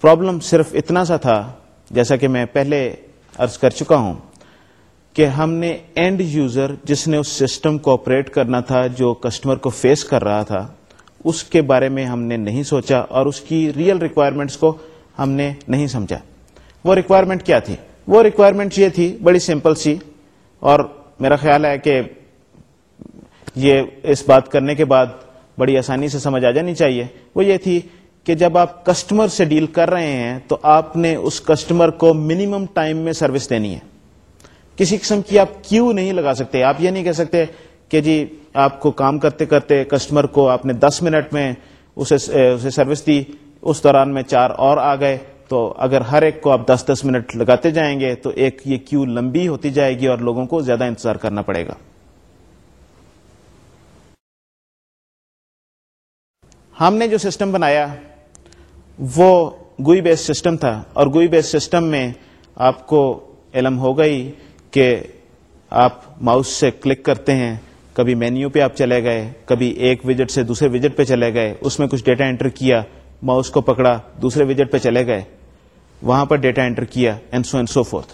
پرابلم صرف اتنا سا تھا جیسا کہ میں پہلے ارض کر چکا ہوں۔ کہ ہم نے اینڈ یوزر جس نے اس سسٹم کو آپریٹ کرنا تھا، جو کسٹمر کو فیس کر رہا تھا، اس کے بارے میں ہم نے نہیں سوچا اور اس کی ریئل ریکوائرمنٹس کو ہم نے نہیں سمجھا۔ وہ ریکوائرمنٹ کیا تھی؟ وہ ریکوائرمنٹ یہ تھی، بڑی سمپل سی، اور میرا خیال ہے کہ یہ اس بات کرنے کے بعد بڑی آسانی سے سمجھ آ جانی چاہیے۔ وہ یہ تھی کہ جب آپ کسٹمر سے ڈیل کر رہے ہیں، تو آپ نے اس کسٹمر کو منیمم ٹائم میں سروس دینی ہے۔ کسی قسم کی آپ کیو نہیں لگا سکتے۔ آپ یہ نہیں کہہ سکتے کہ جی آپ کو کام کرتے کرتے کسٹمر کو آپ نے دس منٹ میں اسے اسے سروس دی، اس دوران میں چار اور آ گئے۔ تو اگر ہر ایک کو آپ دس دس منٹ لگاتے جائیں گے تو ایک یہ کیو لمبی ہوتی جائے گی اور لوگوں کو زیادہ انتظار کرنا پڑے گا۔ ہم نے جو سسٹم بنایا، وہ گوئی بیس سسٹم تھا اور گوئی بیس سسٹم میں آپ کو علم ہو گئی۔ کہ آپ ماؤس سے کلک کرتے ہیں، کبھی مینیو پہ آپ چلے گئے، کبھی ایک وجٹ سے دوسرے وجٹ پہ چلے گئے، اس میں کچھ ڈیٹا انٹر کیا ماؤس کو پکڑا، دوسرے وجٹ پہ چلے گئے، وہاں پر ڈیٹا انٹر کیا and so and so forth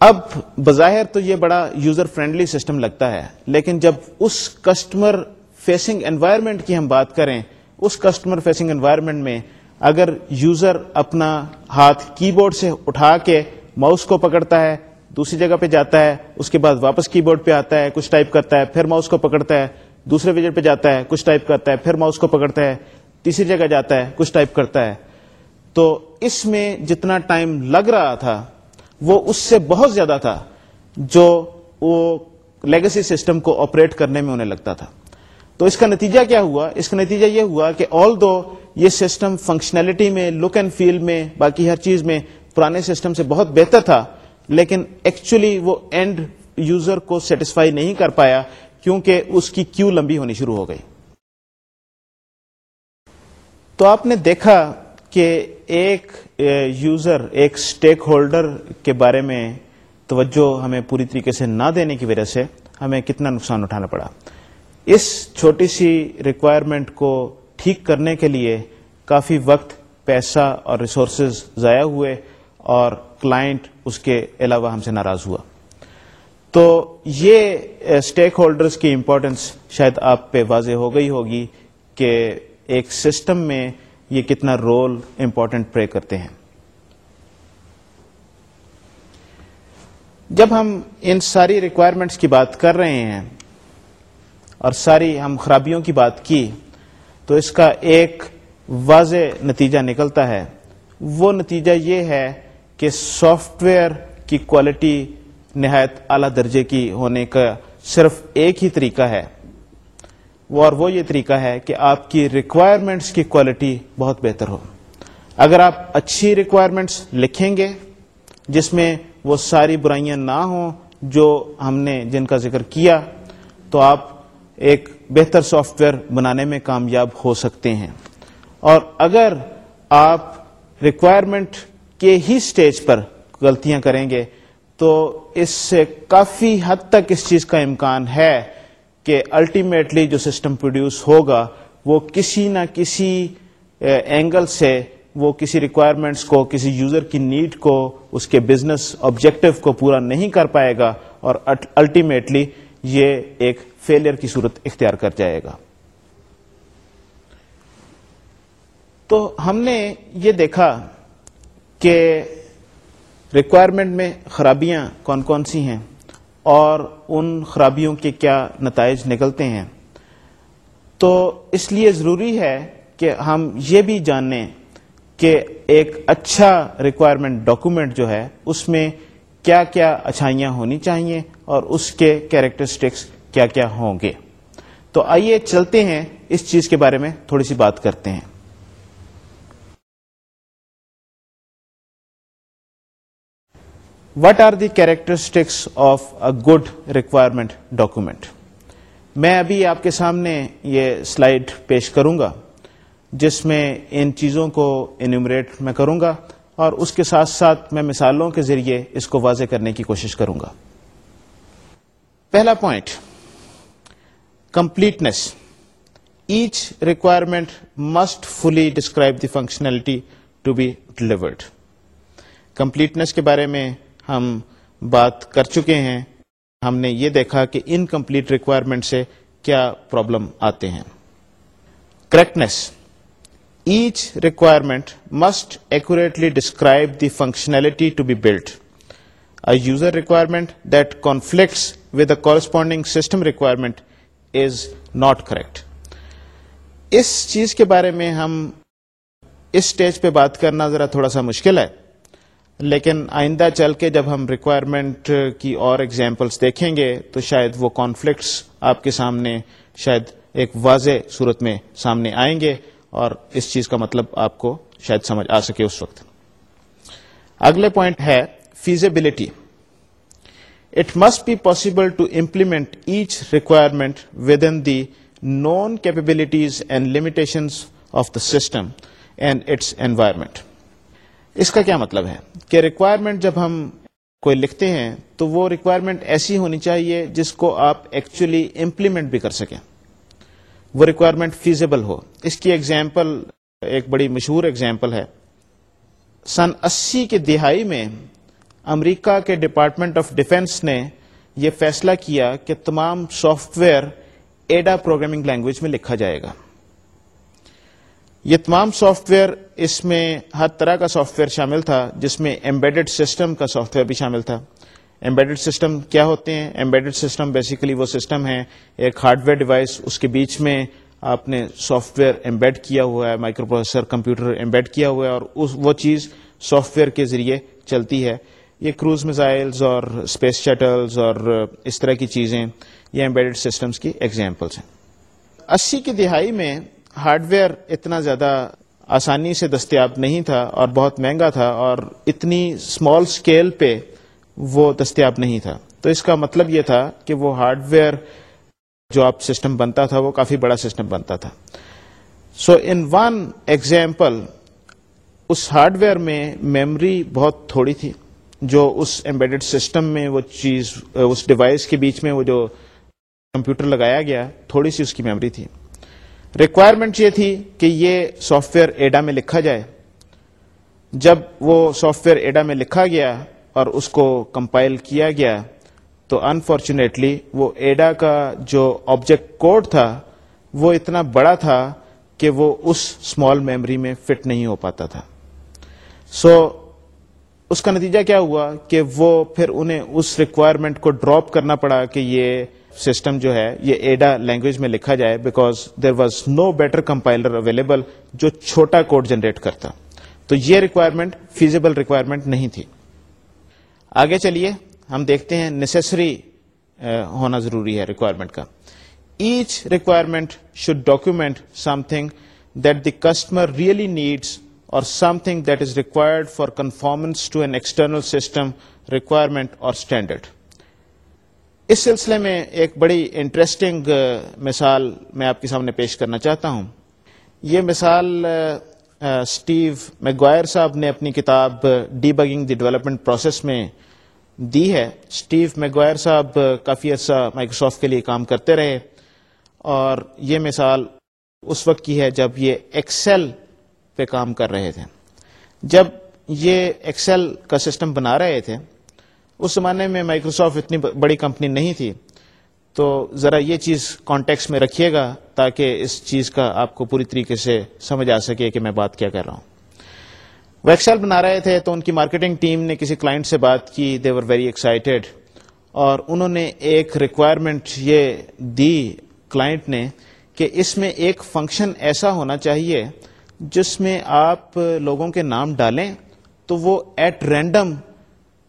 اب بظاہر تو یہ بڑا یوزر فرینڈلی سسٹم لگتا ہے، لیکن جب اس کسٹمر فیسنگ انوائرمنٹ کی ہم بات کریں، اس کسٹمر فیسنگ انوائرمنٹ میں اگر یوزر اپنا ہاتھ کی بورڈ سے اٹھا کے ماؤس کو پکڑتا ہے، دوسری جگہ پہ جاتا ہے، اس کے بعد واپس کی بورڈ پہ آتا ہے، کچھ ٹائپ کرتا ہے، پھر ماؤس کو پکڑتا ہے، دوسرے وجٹ پہ جاتا ہے، کچھ ٹائپ کرتا ہے، پھر ماؤس کو پکڑتا ہے، تیسری جگہ جاتا ہے، کچھ ٹائپ کرتا ہے۔ تو اس میں جتنا ٹائم لگ رہا تھا، وہ اس سے بہت زیادہ تھا جو وہ لیگسی سسٹم کو آپریٹ کرنے میں انہیں لگتا تھا۔ تو اس کا نتیجہ کیا ہوا؟ اس کا نتیجہ یہ ہوا کہ آل دو یہ سسٹم فنکشنلٹی میں لک اینڈ فیل میں، باقی ہر چیز میں پرانے سسٹم سے بہت بہتر تھا، لیکن ایکچولی وہ اینڈ یوزر کو سیٹسفائی نہیں کر پایا، کیونکہ اس کی کیو لمبی ہونی شروع ہو گئی۔ تو آپ نے دیکھا کہ ایک یوزر ایک اسٹیک ہولڈر کے بارے میں توجہ ہمیں پوری طریقے سے نہ دینے کی وجہ سے ہمیں کتنا نقصان اٹھانا پڑا۔ اس چھوٹی سی ریکوائرمنٹ کو ٹھیک کرنے کے لیے کافی وقت، پیسہ اور ریسورسز ضائع ہوئے۔ اور کلائنٹ اس کے علاوہ ہم سے ناراض ہوا۔ تو یہ اسٹیک ہولڈرز کی امپورٹنس شاید آپ پہ واضح ہو گئی ہوگی کہ ایک سسٹم میں یہ کتنا رول امپورٹنٹ پلے کرتے ہیں۔ جب ہم ان ساری ریکوائرمنٹس کی بات کر رہے ہیں اور ساری ہم خرابیوں کی بات کی، تو اس کا ایک واضح نتیجہ نکلتا ہے۔ وہ نتیجہ یہ ہے کہ سافٹ ویئر کی کوالٹی نہایت اعلی درجے کی ہونے کا صرف ایک ہی طریقہ ہے۔ اور وہ یہ طریقہ ہے کہ آپ کی ریکوائرمنٹس کی کوالٹی بہت بہتر ہو۔ اگر آپ اچھی ریکوائرمنٹس لکھیں گے، جس میں وہ ساری برائیاں نہ ہوں جو ہم نے، جن کا ذکر کیا، تو آپ ایک بہتر سافٹ ویئر بنانے میں کامیاب ہو سکتے ہیں۔ اور اگر آپ ریکوائرمنٹ کے ہی سٹیج پر غلطیاں کریں گے، تو اس سے کافی حد تک اس چیز کا امکان ہے کہ الٹیمیٹلی جو سسٹم پروڈیوس ہوگا، وہ کسی نہ کسی اینگل سے، وہ کسی ریکوائرمنٹس کو، کسی یوزر کی نیڈ کو، اس کے بزنس آبجیکٹو کو پورا نہیں کر پائے گا اور الٹیمیٹلی یہ ایک فیلئر کی صورت اختیار کر جائے گا۔ تو ہم نے یہ دیکھا کہ ریکوائرمنٹ میں خرابیاں کون کون سی ہیں اور ان خرابیوں کے کیا نتائج نکلتے ہیں۔ تو اس لیے ضروری ہے کہ ہم یہ بھی جانیں کہ ایک اچھا ریکوائرمنٹ ڈاکومنٹ جو ہے، اس میں کیا کیا اچھائیاں ہونی چاہیے اور اس کے کیریکٹرسٹکس کیا کیا ہوں گے۔ تو آئیے چلتے ہیں اس چیز کے بارے میں، تھوڑی سی بات کرتے ہیں۔ What are the characteristics of a good requirement document میں ابھی آپ کے سامنے یہ سلائڈ پیش کروں گا، جس میں ان چیزوں کو انیومریٹ میں کروں گا اور اس کے ساتھ ساتھ میں مثالوں کے ذریعے اس کو واضح کرنے کی کوشش کروں گا۔ پہلا point completeness each requirement must fully describe the functionality to be delivered completeness کے بارے میں ہم بات کر چکے ہیں۔ ہم نے یہ دیکھا کہ ان کمپلیٹ ریکوائرمنٹ سے کیا پرابلم آتے ہیں۔ Correctness each requirement must accurately describe the functionality to be built a user requirement that conflicts with a corresponding system requirement is not correct اس چیز کے بارے میں ہم اس اسٹیج پہ بات کرنا ذرا تھوڑا سا مشکل ہے۔ لیکن آئندہ چل کے جب ہم ریکوائرمنٹ کی اور ایگزامپلس دیکھیں گے تو شاید وہ کانفلکٹس آپ کے سامنے شاید ایک واضح صورت میں سامنے آئیں گے اور اس چیز کا مطلب آپ کو شاید سمجھ آ سکے اس وقت۔ اگلے پوائنٹ ہے feasibility it must be possible to implement each requirement within the known capabilities and limitations of the system and its environment اس کا کیا مطلب ہے؟ کہ ریکوائرمنٹ جب ہم کوئی لکھتے ہیں، تو وہ ریکوائرمنٹ ایسی ہونی چاہیے جس کو آپ ایکچولی امپلیمنٹ بھی کر سکیں۔ وہ ریکوائرمنٹ فیزیبل ہو۔ اس کی ایگزامپل ایک بڑی مشہور ایگزامپل ہے۔ سن اسی کے دہائی میں امریکہ کے ڈپارٹمنٹ آف ڈیفینس نے یہ فیصلہ کیا کہ تمام software Ada programming language میں لکھا جائے گا۔ یہ تمام سافٹ ویئر اس میں ہر طرح کا سافٹ ویئر شامل تھا، جس میں ایمبیڈڈ سسٹم کا سافٹ ویئر بھی شامل تھا۔ ایمبیڈڈ سسٹم کیا ہوتے ہیں؟ ایمبیڈڈ سسٹم بیسیکلی وہ سسٹم ہے ایک ہارڈ ویئر ڈیوائس اس کے بیچ میں آپ نے سافٹ ویئر ایمبیڈ کیا ہوا ہے مائکرو پروسیسر کمپیوٹر ایمبیڈ کیا ہوا ہے اور اس وہ چیز سافٹ ویئر کے ذریعے چلتی ہے۔ یہ کروز میزائلز اور اسپیس شٹلز اور اس طرح کی چیزیں، یہ ایمبیڈڈ سسٹمز کی ایگزامپلس ہیں۔ اسی کی دہائی میں ہارڈ ویئر اتنا زیادہ آسانی سے دستیاب نہیں تھا اور بہت مہنگا تھا اور اتنی اسمال اسکیل پہ وہ دستیاب نہیں تھا۔ تو اس کا مطلب یہ تھا کہ وہ ہارڈ ویئر جو آپ سسٹم بنتا تھا وہ کافی بڑا سسٹم بنتا تھا۔ سو ان ون ایگزامپل اس ہارڈ ویئر میں میموری بہت تھوڑی تھی، جو اس ایمبیڈڈ سسٹم میں وہ چیز، اس ڈیوائس کے بیچ میں وہ جو کمپیوٹر لگایا گیا، تھوڑی سی اس کی میموری تھی۔ ریکوائرمنٹ یہ تھی کہ یہ سافٹ ویئر ایڈا میں لکھا جائے۔ جب وہ سافٹ ویئر ایڈا میں لکھا گیا اور اس کو کمپائل کیا گیا تو انفارچونیٹلی وہ ایڈا کا جو آبجیکٹ کوڈ تھا وہ اتنا بڑا تھا کہ وہ اس اسمال میموری میں فٹ نہیں ہو پاتا تھا۔ سو so, اس کا نتیجہ کیا ہوا کہ وہ پھر انہیں اس ریکوائرمنٹ کو ڈراپ کرنا پڑا کہ یہ سسٹم جو ہے، یہ ایڈا لینگویج میں لکھا جائے because there was no better compiler available جو چھوٹا کوڈ جنریٹ کرتا۔ تو یہ ریکوائرمنٹ فیزیبل ریکوائرمنٹ نہیں تھی۔ آگے چلیے، ہم دیکھتے ہیں نیسسری ہونا ضروری ہے ریکوائرمنٹ کا۔ Each requirement should document something that the customer really needs اور something that is required for conformance to an external system requirement اور اسٹینڈرڈ اس سلسلے میں ایک بڑی انٹرسٹنگ مثال میں آپ کے سامنے پیش کرنا چاہتا ہوں۔ یہ مثال اسٹیو میگوائر صاحب نے اپنی کتاب debugging the development process میں دی ہے۔ اسٹیو میگوائر صاحب کافی عرصہ مائکروسافٹ کے لیے کام کرتے رہے اور یہ مثال اس وقت کی ہے جب یہ ایکسل پہ کام کر رہے تھے۔ جب یہ ایکسل کا سسٹم بنا رہے تھے اس زمانے میں مائکروسافٹ اتنی بڑی کمپنی نہیں تھی۔ تو ذرا یہ چیز کانٹیکس میں رکھیے گا تاکہ اس چیز کا آپ کو پوری طریقے سے سمجھ آ سکے کہ میں بات کیا کر رہا ہوں۔ وہ ایکسل بنا رہے تھے تو ان کی مارکیٹنگ ٹیم نے کسی کلائنٹ سے بات کی دے ور ویری ایکسائٹیڈ اور انہوں نے ایک ریکوائرمنٹ یہ دی کلائنٹ نے کہ اس میں ایک فنکشن ایسا ہونا چاہیے جس میں آپ لوگوں کے نام ڈالیں تو وہ ایٹ رینڈم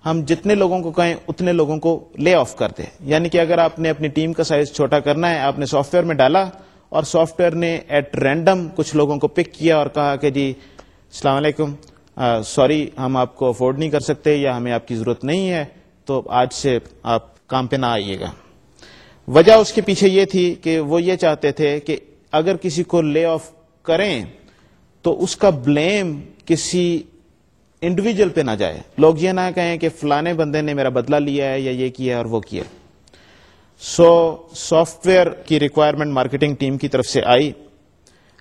ہم جتنے لوگوں کو کہیں اتنے لوگوں کو لے آف کر دیں۔ یعنی کہ اگر آپ نے اپنی ٹیم کا سائز چھوٹا کرنا ہے، آپ نے سافٹ ویئر میں ڈالا اور سافٹ ویئر نے ایٹ رینڈم کچھ لوگوں کو پک کیا اور کہا کہ جی السلام علیکم سوری ہم آپ کو افورڈ نہیں کر سکتے، یا ہمیں آپ کی ضرورت نہیں ہے، تو آج سے آپ کام پہ نہ آئیے گا۔ وجہ اس کے پیچھے یہ تھی کہ وہ یہ چاہتے تھے کہ اگر کسی کو لے آف کریں، تو اس کا بلیم کسی انڈیویجل پہ نہ جائے۔ لوگ یہ نہ کہیں کہ فلانے بندے نے میرا بدلہ لیا ہے یا یہ کیا اور وہ کیا سو سافٹ ویئر کی ریکوائرمنٹ مارکیٹنگ ٹیم کی طرف سے آئی۔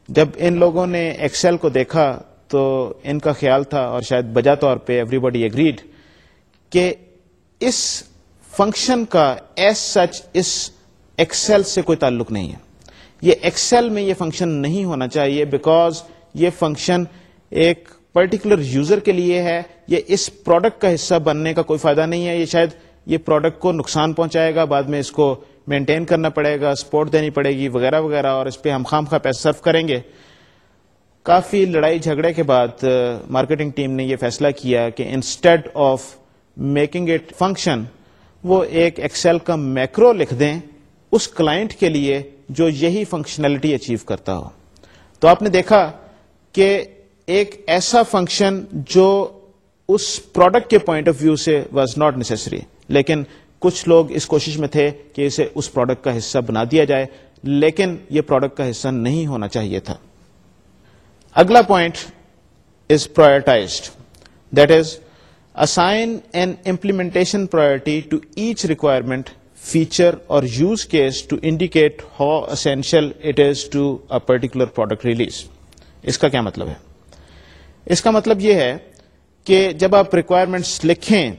جب ان لوگوں نے ایکسل کو دیکھا تو ان کا خیال تھا اور شاید بجا طور پہ ایوری بڈی اگریڈ کہ اس فنکشن کا ایس سچ اس ایکسل سے کوئی تعلق نہیں ہے۔ یہ ایکسل میں یہ فنکشن نہیں ہونا چاہیے بیکاز یہ فنکشن ایک پرٹیکولر یوزر کے لیے ہے یہ اس پروڈکٹ کا حصہ بننے کا کوئی فائدہ نہیں ہے یہ شاید یہ پروڈکٹ کو نقصان پہنچائے گا، بعد میں اس کو مینٹین کرنا پڑے گا سپورٹ دینی پڑے گی، وغیرہ وغیرہ، اور اس پہ ہم خام خواہ پیسہ صرف کریں گے۔ کافی لڑائی جھگڑے کے بعد مارکیٹنگ ٹیم نے یہ فیصلہ کیا کہ instead of making it function وہ ایک ایکسل کا میکرو لکھ دیں اس کلائنٹ کے لیے جو یہی فنکشنلٹی اچیو کرتا ہو۔ تو آپ نے دیکھا کہ ایک ایسا فنکشن جو اس پروڈکٹ کے پوائنٹ آف ویو سے واز ناٹ نیسری لیکن کچھ لوگ اس کوشش میں تھے کہ اسے اس پروڈکٹ کا حصہ بنا دیا جائے، لیکن یہ پروڈکٹ کا حصہ نہیں ہونا چاہیے تھا۔ اگلا point is prioritized that is assign an implementation priority to each requirement feature اور use case to indicate how essential it is to a particular product release اس کا کیا مطلب ہے؟ اس کا مطلب یہ ہے کہ جب آپ ریکوائرمنٹس لکھیں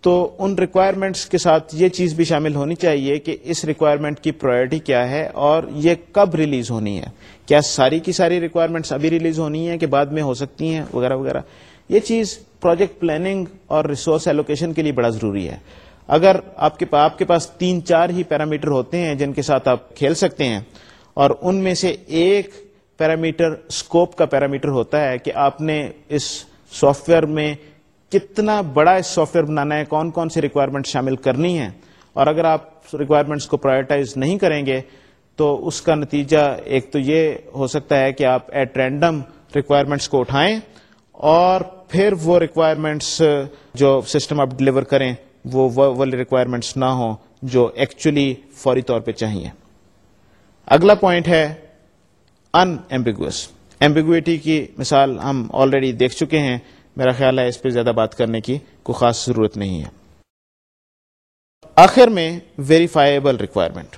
تو ان ریکوائرمنٹس کے ساتھ یہ چیز بھی شامل ہونی چاہیے کہ اس ریکوائرمنٹ کی پرائرٹی کیا ہے اور یہ کب ریلیز ہونی ہے۔ کیا ساری کی ساری ریکوائرمنٹس ابھی ریلیز ہونی ہے کہ بعد میں ہو سکتی ہیں وغیرہ وغیرہ۔ یہ چیز پروجیکٹ پلاننگ اور ریسورس ایلوکیشن کے لیے بڑا ضروری ہے۔ اگر آپ کے آپ کے پاس تین چار ہی پیرامیٹر ہوتے ہیں جن کے ساتھ آپ کھیل سکتے ہیں اور ان میں سے ایک پیرامیٹر اسکوپ کا پیرامیٹر ہوتا ہے کہ آپ نے اس سافٹ ویئر میں کتنا بڑا اس سافٹ ویئر بنانا ہے، کون کون سی ریکوائرمنٹ شامل کرنی ہے اور اگر آپ ریکوائرمنٹس کو پرائرٹائز نہیں کریں گے، تو اس کا نتیجہ ایک تو یہ ہو سکتا ہے کہ آپ ایٹ رینڈم ریکوائرمنٹس کو اٹھائیں اور پھر وہ ریکوائرمنٹس جو سسٹم آپ ڈلیور کریں، وہ والی ریکوائرمنٹس نہ ہوں، جو ایکچولی فوری طور پہ چاہیے۔ اگلا پوائنٹ ہے ان ایمبیگوس ایمبیگوٹی کی مثال ہم آلریڈی دیکھ چکے ہیں۔ میرا خیال ہے اس پہ زیادہ بات کرنے کی کوئی خاص ضرورت نہیں ہے۔ آخر میں verifiable requirement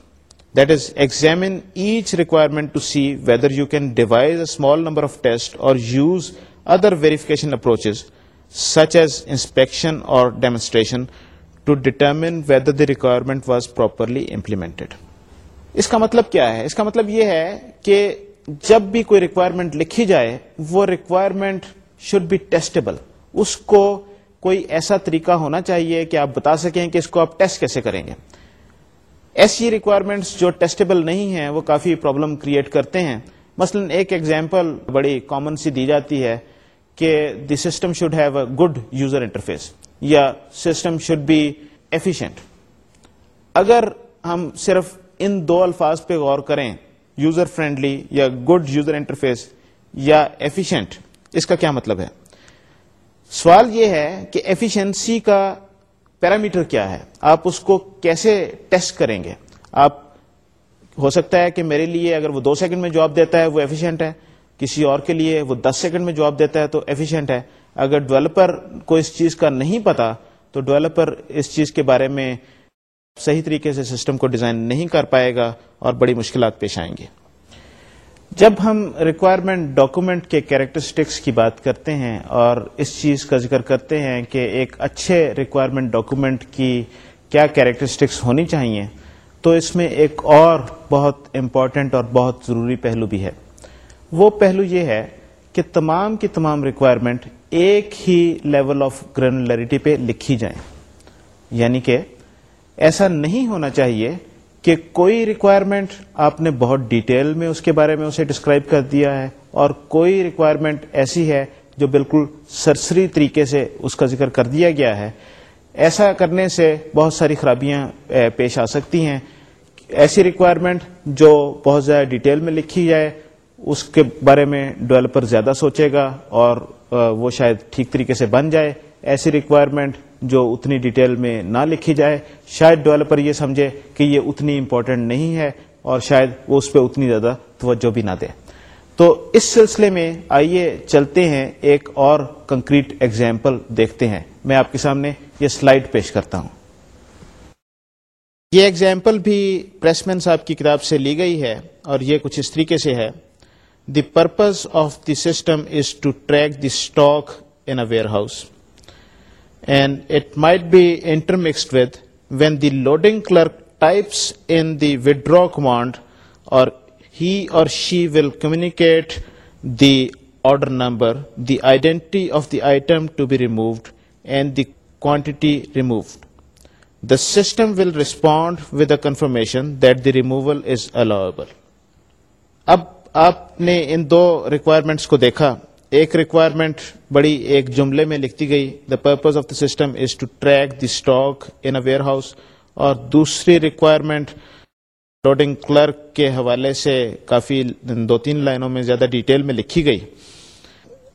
that is examine each requirement to see whether you can devise a small number of test اور use other verification approaches such as inspection اور demonstration to determine whether the requirement was properly implemented اس کا مطلب کیا ہے؟ اس کا مطلب یہ ہے کہ جب بھی کوئی ریکوائرمنٹ لکھی جائے، وہ ریکوائرمنٹ شوڈ بی ٹیسٹیبل اس کو کوئی ایسا طریقہ ہونا چاہیے کہ آپ بتا سکیں کہ اس کو آپ ٹیسٹ کیسے کریں گے۔ ایسی ریکوائرمنٹس جو ٹیسٹیبل نہیں ہیں، وہ کافی پرابلم کریٹ کرتے ہیں۔ مثلا ایک ایگزامپل بڑی کامن سی دی جاتی ہے کہ the system should have a good user interface یا سسٹم شوڈ بی ایفیشینٹ اگر ہم صرف ان دو الفاظ پہ غور کریں یوزر فرینڈلی یا گڈ یوزر انٹرفیس یا ایفیشینٹ اس کا کیا مطلب ہے؟ سوال یہ ہے کہ ایفیشنسی کا پیرامیٹر کیا ہے؟ آپ اس کو کیسے ٹیسٹ کریں گے؟ آپ، ہو سکتا ہے کہ میرے لیے اگر وہ دو سیکنڈ میں جواب دیتا ہے وہ ایفیشینٹ ہے، کسی اور کے لیے وہ دس سیکنڈ میں جواب دیتا ہے تو ایفیشینٹ ہے۔ اگر ڈیولپر کو اس چیز کا نہیں پتا، تو ڈیولپر اس چیز کے بارے میں صحیح طریقے سے سسٹم کو ڈیزائن نہیں کر پائے گا اور بڑی مشکلات پیش آئیں گی۔ جب ہم ریکوائرمنٹ ڈاکومنٹ کے کیریکٹرسٹکس کی بات کرتے ہیں اور اس چیز کا ذکر کرتے ہیں کہ ایک اچھے ریکوائرمنٹ ڈاکومنٹ کی کیا کیریکٹرسٹکس ہونی چاہیے، تو اس میں ایک اور بہت امپورٹنٹ اور بہت ضروری پہلو بھی ہے۔ وہ پہلو یہ ہے کہ تمام کی تمام ریکوائرمنٹ ایک ہی لیول آف گرینولیرٹی پہ لکھی جائیں۔ یعنی کہ ایسا نہیں ہونا چاہیے کہ کوئی ریکوائرمنٹ آپ نے بہت ڈیٹیل میں اس کے بارے میں اسے ڈسکرائب کر دیا ہے اور کوئی ریکوائرمنٹ ایسی ہے جو بالکل سرسری طریقے سے اس کا ذکر کر دیا گیا ہے۔ ایسا کرنے سے بہت ساری خرابیاں پیش آ سکتی ہیں۔ ایسی ریکوائرمنٹ جو بہت زیادہ ڈیٹیل میں لکھی جائے، اس کے بارے میں ڈیولپر زیادہ سوچے گا اور وہ شاید ٹھیک طریقے سے بن جائے۔ ایسی ریکوائرمنٹ جو اتنی ڈیٹیل میں نہ لکھی جائے، شاید ڈیولپر یہ سمجھے کہ یہ اتنی امپورٹنٹ نہیں ہے اور شاید وہ اس پہ اتنی زیادہ توجہ بھی نہ دے۔ تو اس سلسلے میں آئیے چلتے ہیں، ایک اور کنکریٹ ایگزامپل دیکھتے ہیں۔ میں آپ کے سامنے یہ سلائڈ پیش کرتا ہوں۔ یہ ایگزامپل بھی پریس مین صاحب کی کتاب سے لی گئی ہے اور یہ کچھ اس طریقے سے ہے۔ The purpose of the system is to track the stock in a warehouse and it might be intermix with when the loading clerk types in the withdraw command or he اورونکیٹ the order number the ident the item to be removed and the quantity removed the system will respond with a confirmation that the removal is allowable اب آپ نے ان دو ریکوائرمنٹس کو دیکھا۔ ایک ریکوائرمنٹ بڑی ایک جملے میں لکھتی گئی the purpose of the system is to track the stock in a warehouse اور دوسری ریکوائرمنٹ لوڈنگ کلرک کے حوالے سے کافی دو تین لائنوں میں زیادہ ڈیٹیل میں لکھی گئی۔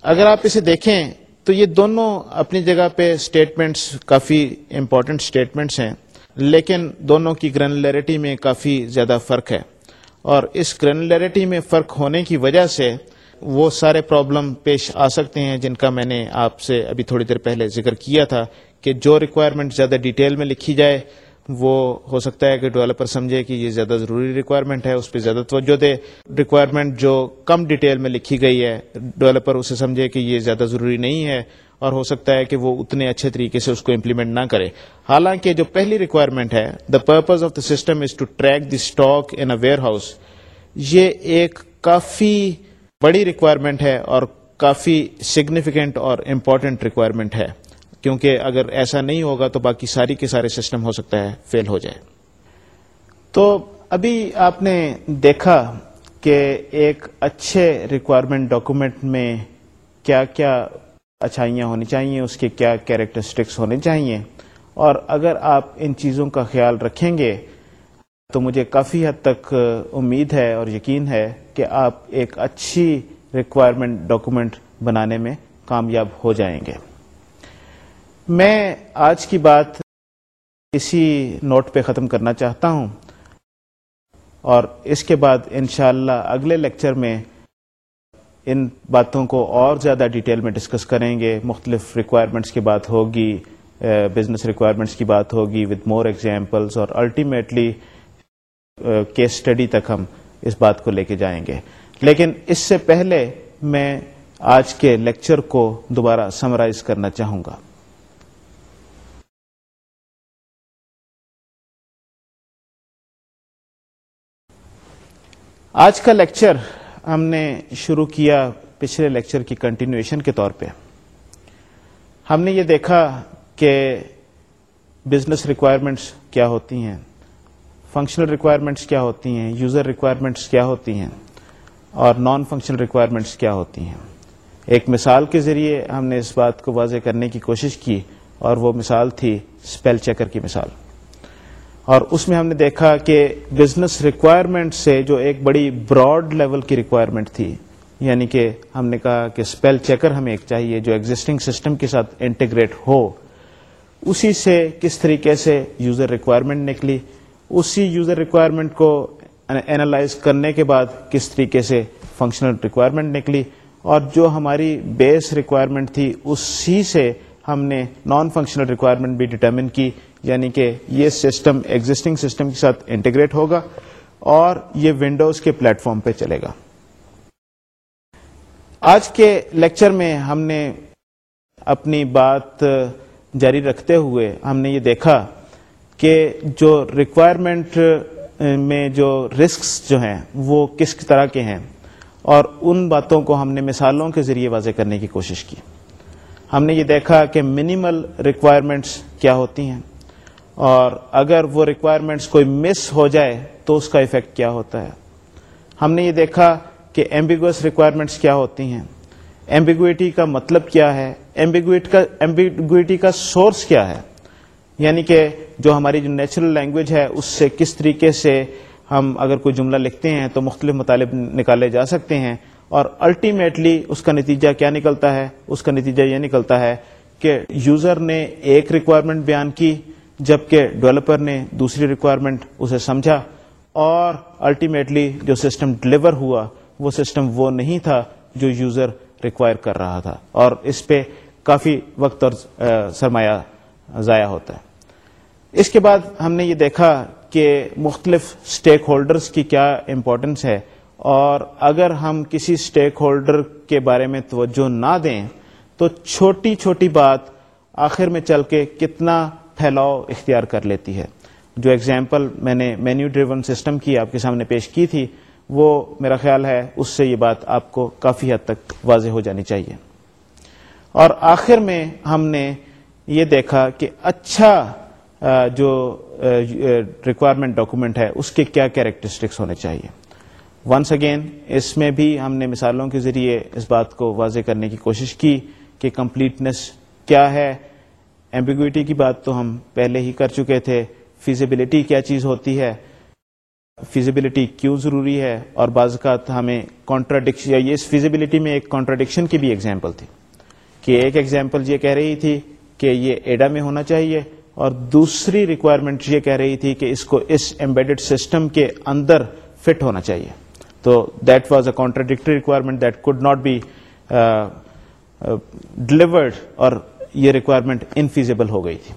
اگر آپ اسے دیکھیں تو یہ دونوں اپنی جگہ پہ اسٹیٹمنٹس کافی امپورٹنٹ اسٹیٹمنٹس ہیں، لیکن دونوں کی گرینلیرٹی میں کافی زیادہ فرق ہے۔ اور اس گرینلیرٹی میں فرق ہونے کی وجہ سے وہ سارے پرابلم پیش آ سکتے ہیں جن کا میں نے آپ سے ابھی تھوڑی دیر پہلے ذکر کیا تھا کہ جو ریکوائرمنٹ زیادہ ڈیٹیل میں لکھی جائے، وہ ہو سکتا ہے کہ ڈیولپر سمجھے کہ یہ زیادہ ضروری ریکوائرمنٹ ہے، اس پہ زیادہ توجہ دے۔ ریکوائرمنٹ جو کم ڈیٹیل میں لکھی گئی ہے ڈیولپر اسے سمجھے کہ یہ زیادہ ضروری نہیں ہے اور ہو سکتا ہے کہ وہ اتنے اچھے طریقے سے اس کو امپلیمنٹ نہ کرے۔ حالانکہ جو پہلی ریکوائرمنٹ ہے the purpose of the system is to track the stock in a warehouse یہ ایک کافی بڑی ریکوائرمنٹ ہے اور کافی سگنیفیکینٹ اور امپورٹنٹ ریکوائرمنٹ ہے۔ کیونکہ اگر ایسا نہیں ہوگا تو باقی ساری کے سارے سسٹم ہو سکتا ہے فیل ہو جائے۔ تو ابھی آپ نے دیکھا کہ ایک اچھے ریکوائرمنٹ ڈاکومنٹ میں کیا کیا اچھائیاں ہونی چاہیے، اس کے کیا کیریکٹرسٹکس ہونے چاہیے۔ اور اگر آپ ان چیزوں کا خیال رکھیں گے تو مجھے کافی حد تک امید ہے اور یقین ہے کہ آپ ایک اچھی ریکوائرمنٹ ڈاکومنٹ بنانے میں کامیاب ہو جائیں گے۔ میں آج کی بات اسی نوٹ پہ ختم کرنا چاہتا ہوں اور اس کے بعد انشاءاللہ اگلے لیکچر میں ان باتوں کو اور زیادہ ڈیٹیل میں ڈسکس کریں گے۔ مختلف ریکوائرمنٹس کی بات ہوگی بزنس ریکوائرمنٹس کی بات ہوگی وتھ مور ایگزامپلس اور الٹیمیٹلی کیس اسٹڈی تک ہم اس بات کو لے کے جائیں گے۔ لیکن اس سے پہلے میں آج کے لیکچر کو دوبارہ سمرائز کرنا چاہوں گا۔ آج کا لیکچر ہم نے شروع کیا پچھلے لیکچر کی کنٹینیوشن کے طور پہ۔ ہم نے یہ دیکھا کہ بزنس ریکوائرمنٹس کیا ہوتی ہیں۔ فنکشنل ریکوائرمنٹس کیا ہوتی ہیں یوزر ریکوائرمنٹس کیا ہوتی ہیں اور نان فنکشنل ریکوائرمنٹس کیا ہوتی ہیں؟ ایک مثال کے ذریعے ہم نے اس بات کو واضح کرنے کی کوشش کی اور وہ مثال تھی اسپیل چیکر کی مثال۔ اور اس میں ہم نے دیکھا کہ بزنس ریکوائرمنٹ سے جو ایک بڑی براڈ لیول کی ریکوائرمنٹ تھی یعنی کہ ہم نے کہا کہ اسپیل چیکر ہمیں ایک چاہیے جو ایگزٹنگ سسٹم کے ساتھ انٹیگریٹ ہو، اسی سے کس طریقے سے یوزر ریکوائرمنٹ نکلی اسی یوزر ریکوائرمنٹ کو اینالائز کرنے کے بعد کس طریقے سے فنکشنل ریکوائرمنٹ نکلی اور جو ہماری بیس ریکوائرمنٹ تھی، اسی سے ہم نے نان فنکشنل ریکوائرمنٹ بھی ڈٹرمن کی یعنی کہ یہ سسٹم ایگزٹنگ سسٹم کے ساتھ انٹیگریٹ ہوگا اور یہ ونڈوز کے پلیٹ فارم پہ چلے گا۔ آج کے لیکچر میں ہم نے اپنی بات جاری رکھتے ہوئے ہم نے یہ دیکھا کہ جو ریکوائرمنٹ میں جو رسکس جو ہیں، وہ کس طرح کے ہیں؟ اور ان باتوں کو ہم نے مثالوں کے ذریعے واضح کرنے کی کوشش کی۔ ہم نے یہ دیکھا کہ منیمل ریکوائرمنٹس کیا ہوتی ہیں۔ اور اگر وہ ریکوائرمنٹس کوئی مس ہو جائے، تو اس کا افیکٹ کیا ہوتا ہے؟ ہم نے یہ دیکھا کہ ایمبیگوس ریکوائرمنٹس کیا ہوتی ہیں۔ ایمبیگوٹی کا مطلب کیا ہے؟ ایمبیگوٹی کا سورس کیا ہے؟ یعنی کہ جو ہماری جو نیچرل لینگویج ہے، اس سے کس طریقے سے ہم اگر کوئی جملہ لکھتے ہیں تو مختلف مطالب نکالے جا سکتے ہیں۔ اور الٹیمیٹلی اس کا نتیجہ کیا نکلتا ہے؟ اس کا نتیجہ یہ نکلتا ہے کہ یوزر نے ایک ریکوائرمنٹ بیان کی، جبکہ ڈیولپر نے دوسری ریکوائرمنٹ اسے سمجھا۔ اور الٹیمیٹلی جو سسٹم ڈلیور ہوا، وہ سسٹم وہ نہیں تھا جو یوزر ریکوائر کر رہا تھا۔ اور اس پہ کافی وقت اور سرمایہ ضائع ہوتا ہے۔ اس کے بعد ہم نے یہ دیکھا کہ مختلف اسٹیک ہولڈرز کی کیا امپورٹنس ہے اور اگر ہم کسی اسٹیک ہولڈر کے بارے میں توجہ نہ دیں تو چھوٹی چھوٹی بات آخر میں چل کے کتنا پھیلاؤ اختیار کر لیتی ہے۔ جو ایگزامپل میں نے مینیو ڈریون سسٹم کی آپ کے سامنے پیش کی تھی، وہ میرا خیال ہے اس سے یہ بات آپ کو کافی حد تک واضح ہو جانی چاہیے۔ اور آخر میں ہم نے یہ دیکھا کہ اچھا جو ریکوائرمنٹ ڈاکومنٹ ہے، اس کے کیا کیریکٹرسٹکس ہونے چاہیے؟ ونس اگین اس میں بھی ہم نے مثالوں کے ذریعے اس بات کو واضح کرنے کی کوشش کی کہ کمپلیٹنس کیا ہے۔ ایمبیگوٹی کی بات تو ہم پہلے ہی کر چکے تھے۔ فیزیبلٹی کیا چیز ہوتی ہے؟ فیزیبلٹی کیوں ضروری ہے؟ اور بعض اوقات ہمیں کانٹراڈکشن یا اس فیزیبلٹی میں ایک کانٹراڈکشن کی بھی ایگزامپل تھی کہ ایک ایگزامپل یہ کہہ رہی تھی کہ یہ ایڈا میں ہونا چاہیے۔ اور دوسری ریکوائرمنٹ یہ کہہ رہی تھی کہ اس کو اس ایمبیڈڈ سسٹم کے اندر فٹ ہونا چاہیے۔ تو that was a contradictory requirement that could not be delivered اور یہ ریکوائرمنٹ انفیزیبل ہو گئی تھی۔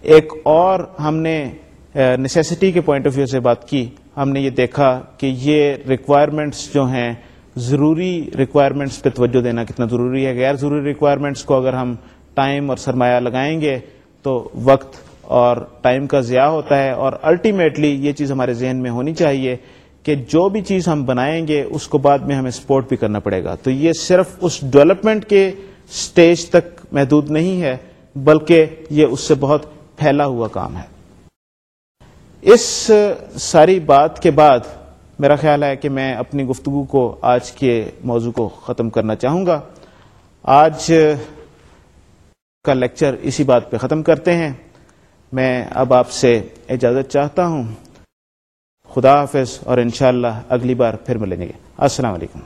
ایک اور ہم نے uh, نیسیسٹی کے پوائنٹ آف ویو سے بات کی۔ ہم نے یہ دیکھا کہ یہ ریکوائرمنٹس جو ہیں، ضروری ریکوائرمنٹس پہ توجہ دینا کتنا ضروری ہے۔ غیر ضروری ریکوائرمنٹس کو اگر ہم ٹائم اور سرمایہ لگائیں گے تو وقت اور ٹائم کا ضیاع ہوتا ہے اور الٹیمیٹلی یہ چیز ہمارے ذہن میں ہونی چاہیے کہ جو بھی چیز ہم بنائیں گے، اس کو بعد میں ہمیں سپورٹ بھی کرنا پڑے گا۔ تو یہ صرف اس ڈیولپمنٹ کے سٹیج تک محدود نہیں ہے، بلکہ یہ اس سے بہت پھیلا ہوا کام ہے۔ اس ساری بات کے بعد میرا خیال ہے کہ میں اپنی گفتگو کو آج کے موضوع کو ختم کرنا چاہوں گا۔ آج کا لیکچر اسی بات پہ ختم کرتے ہیں۔ میں اب آپ سے اجازت چاہتا ہوں۔ خدا حافظ اور انشاءاللہ اگلی بار پھر ملیں گے۔ السلام علیکم۔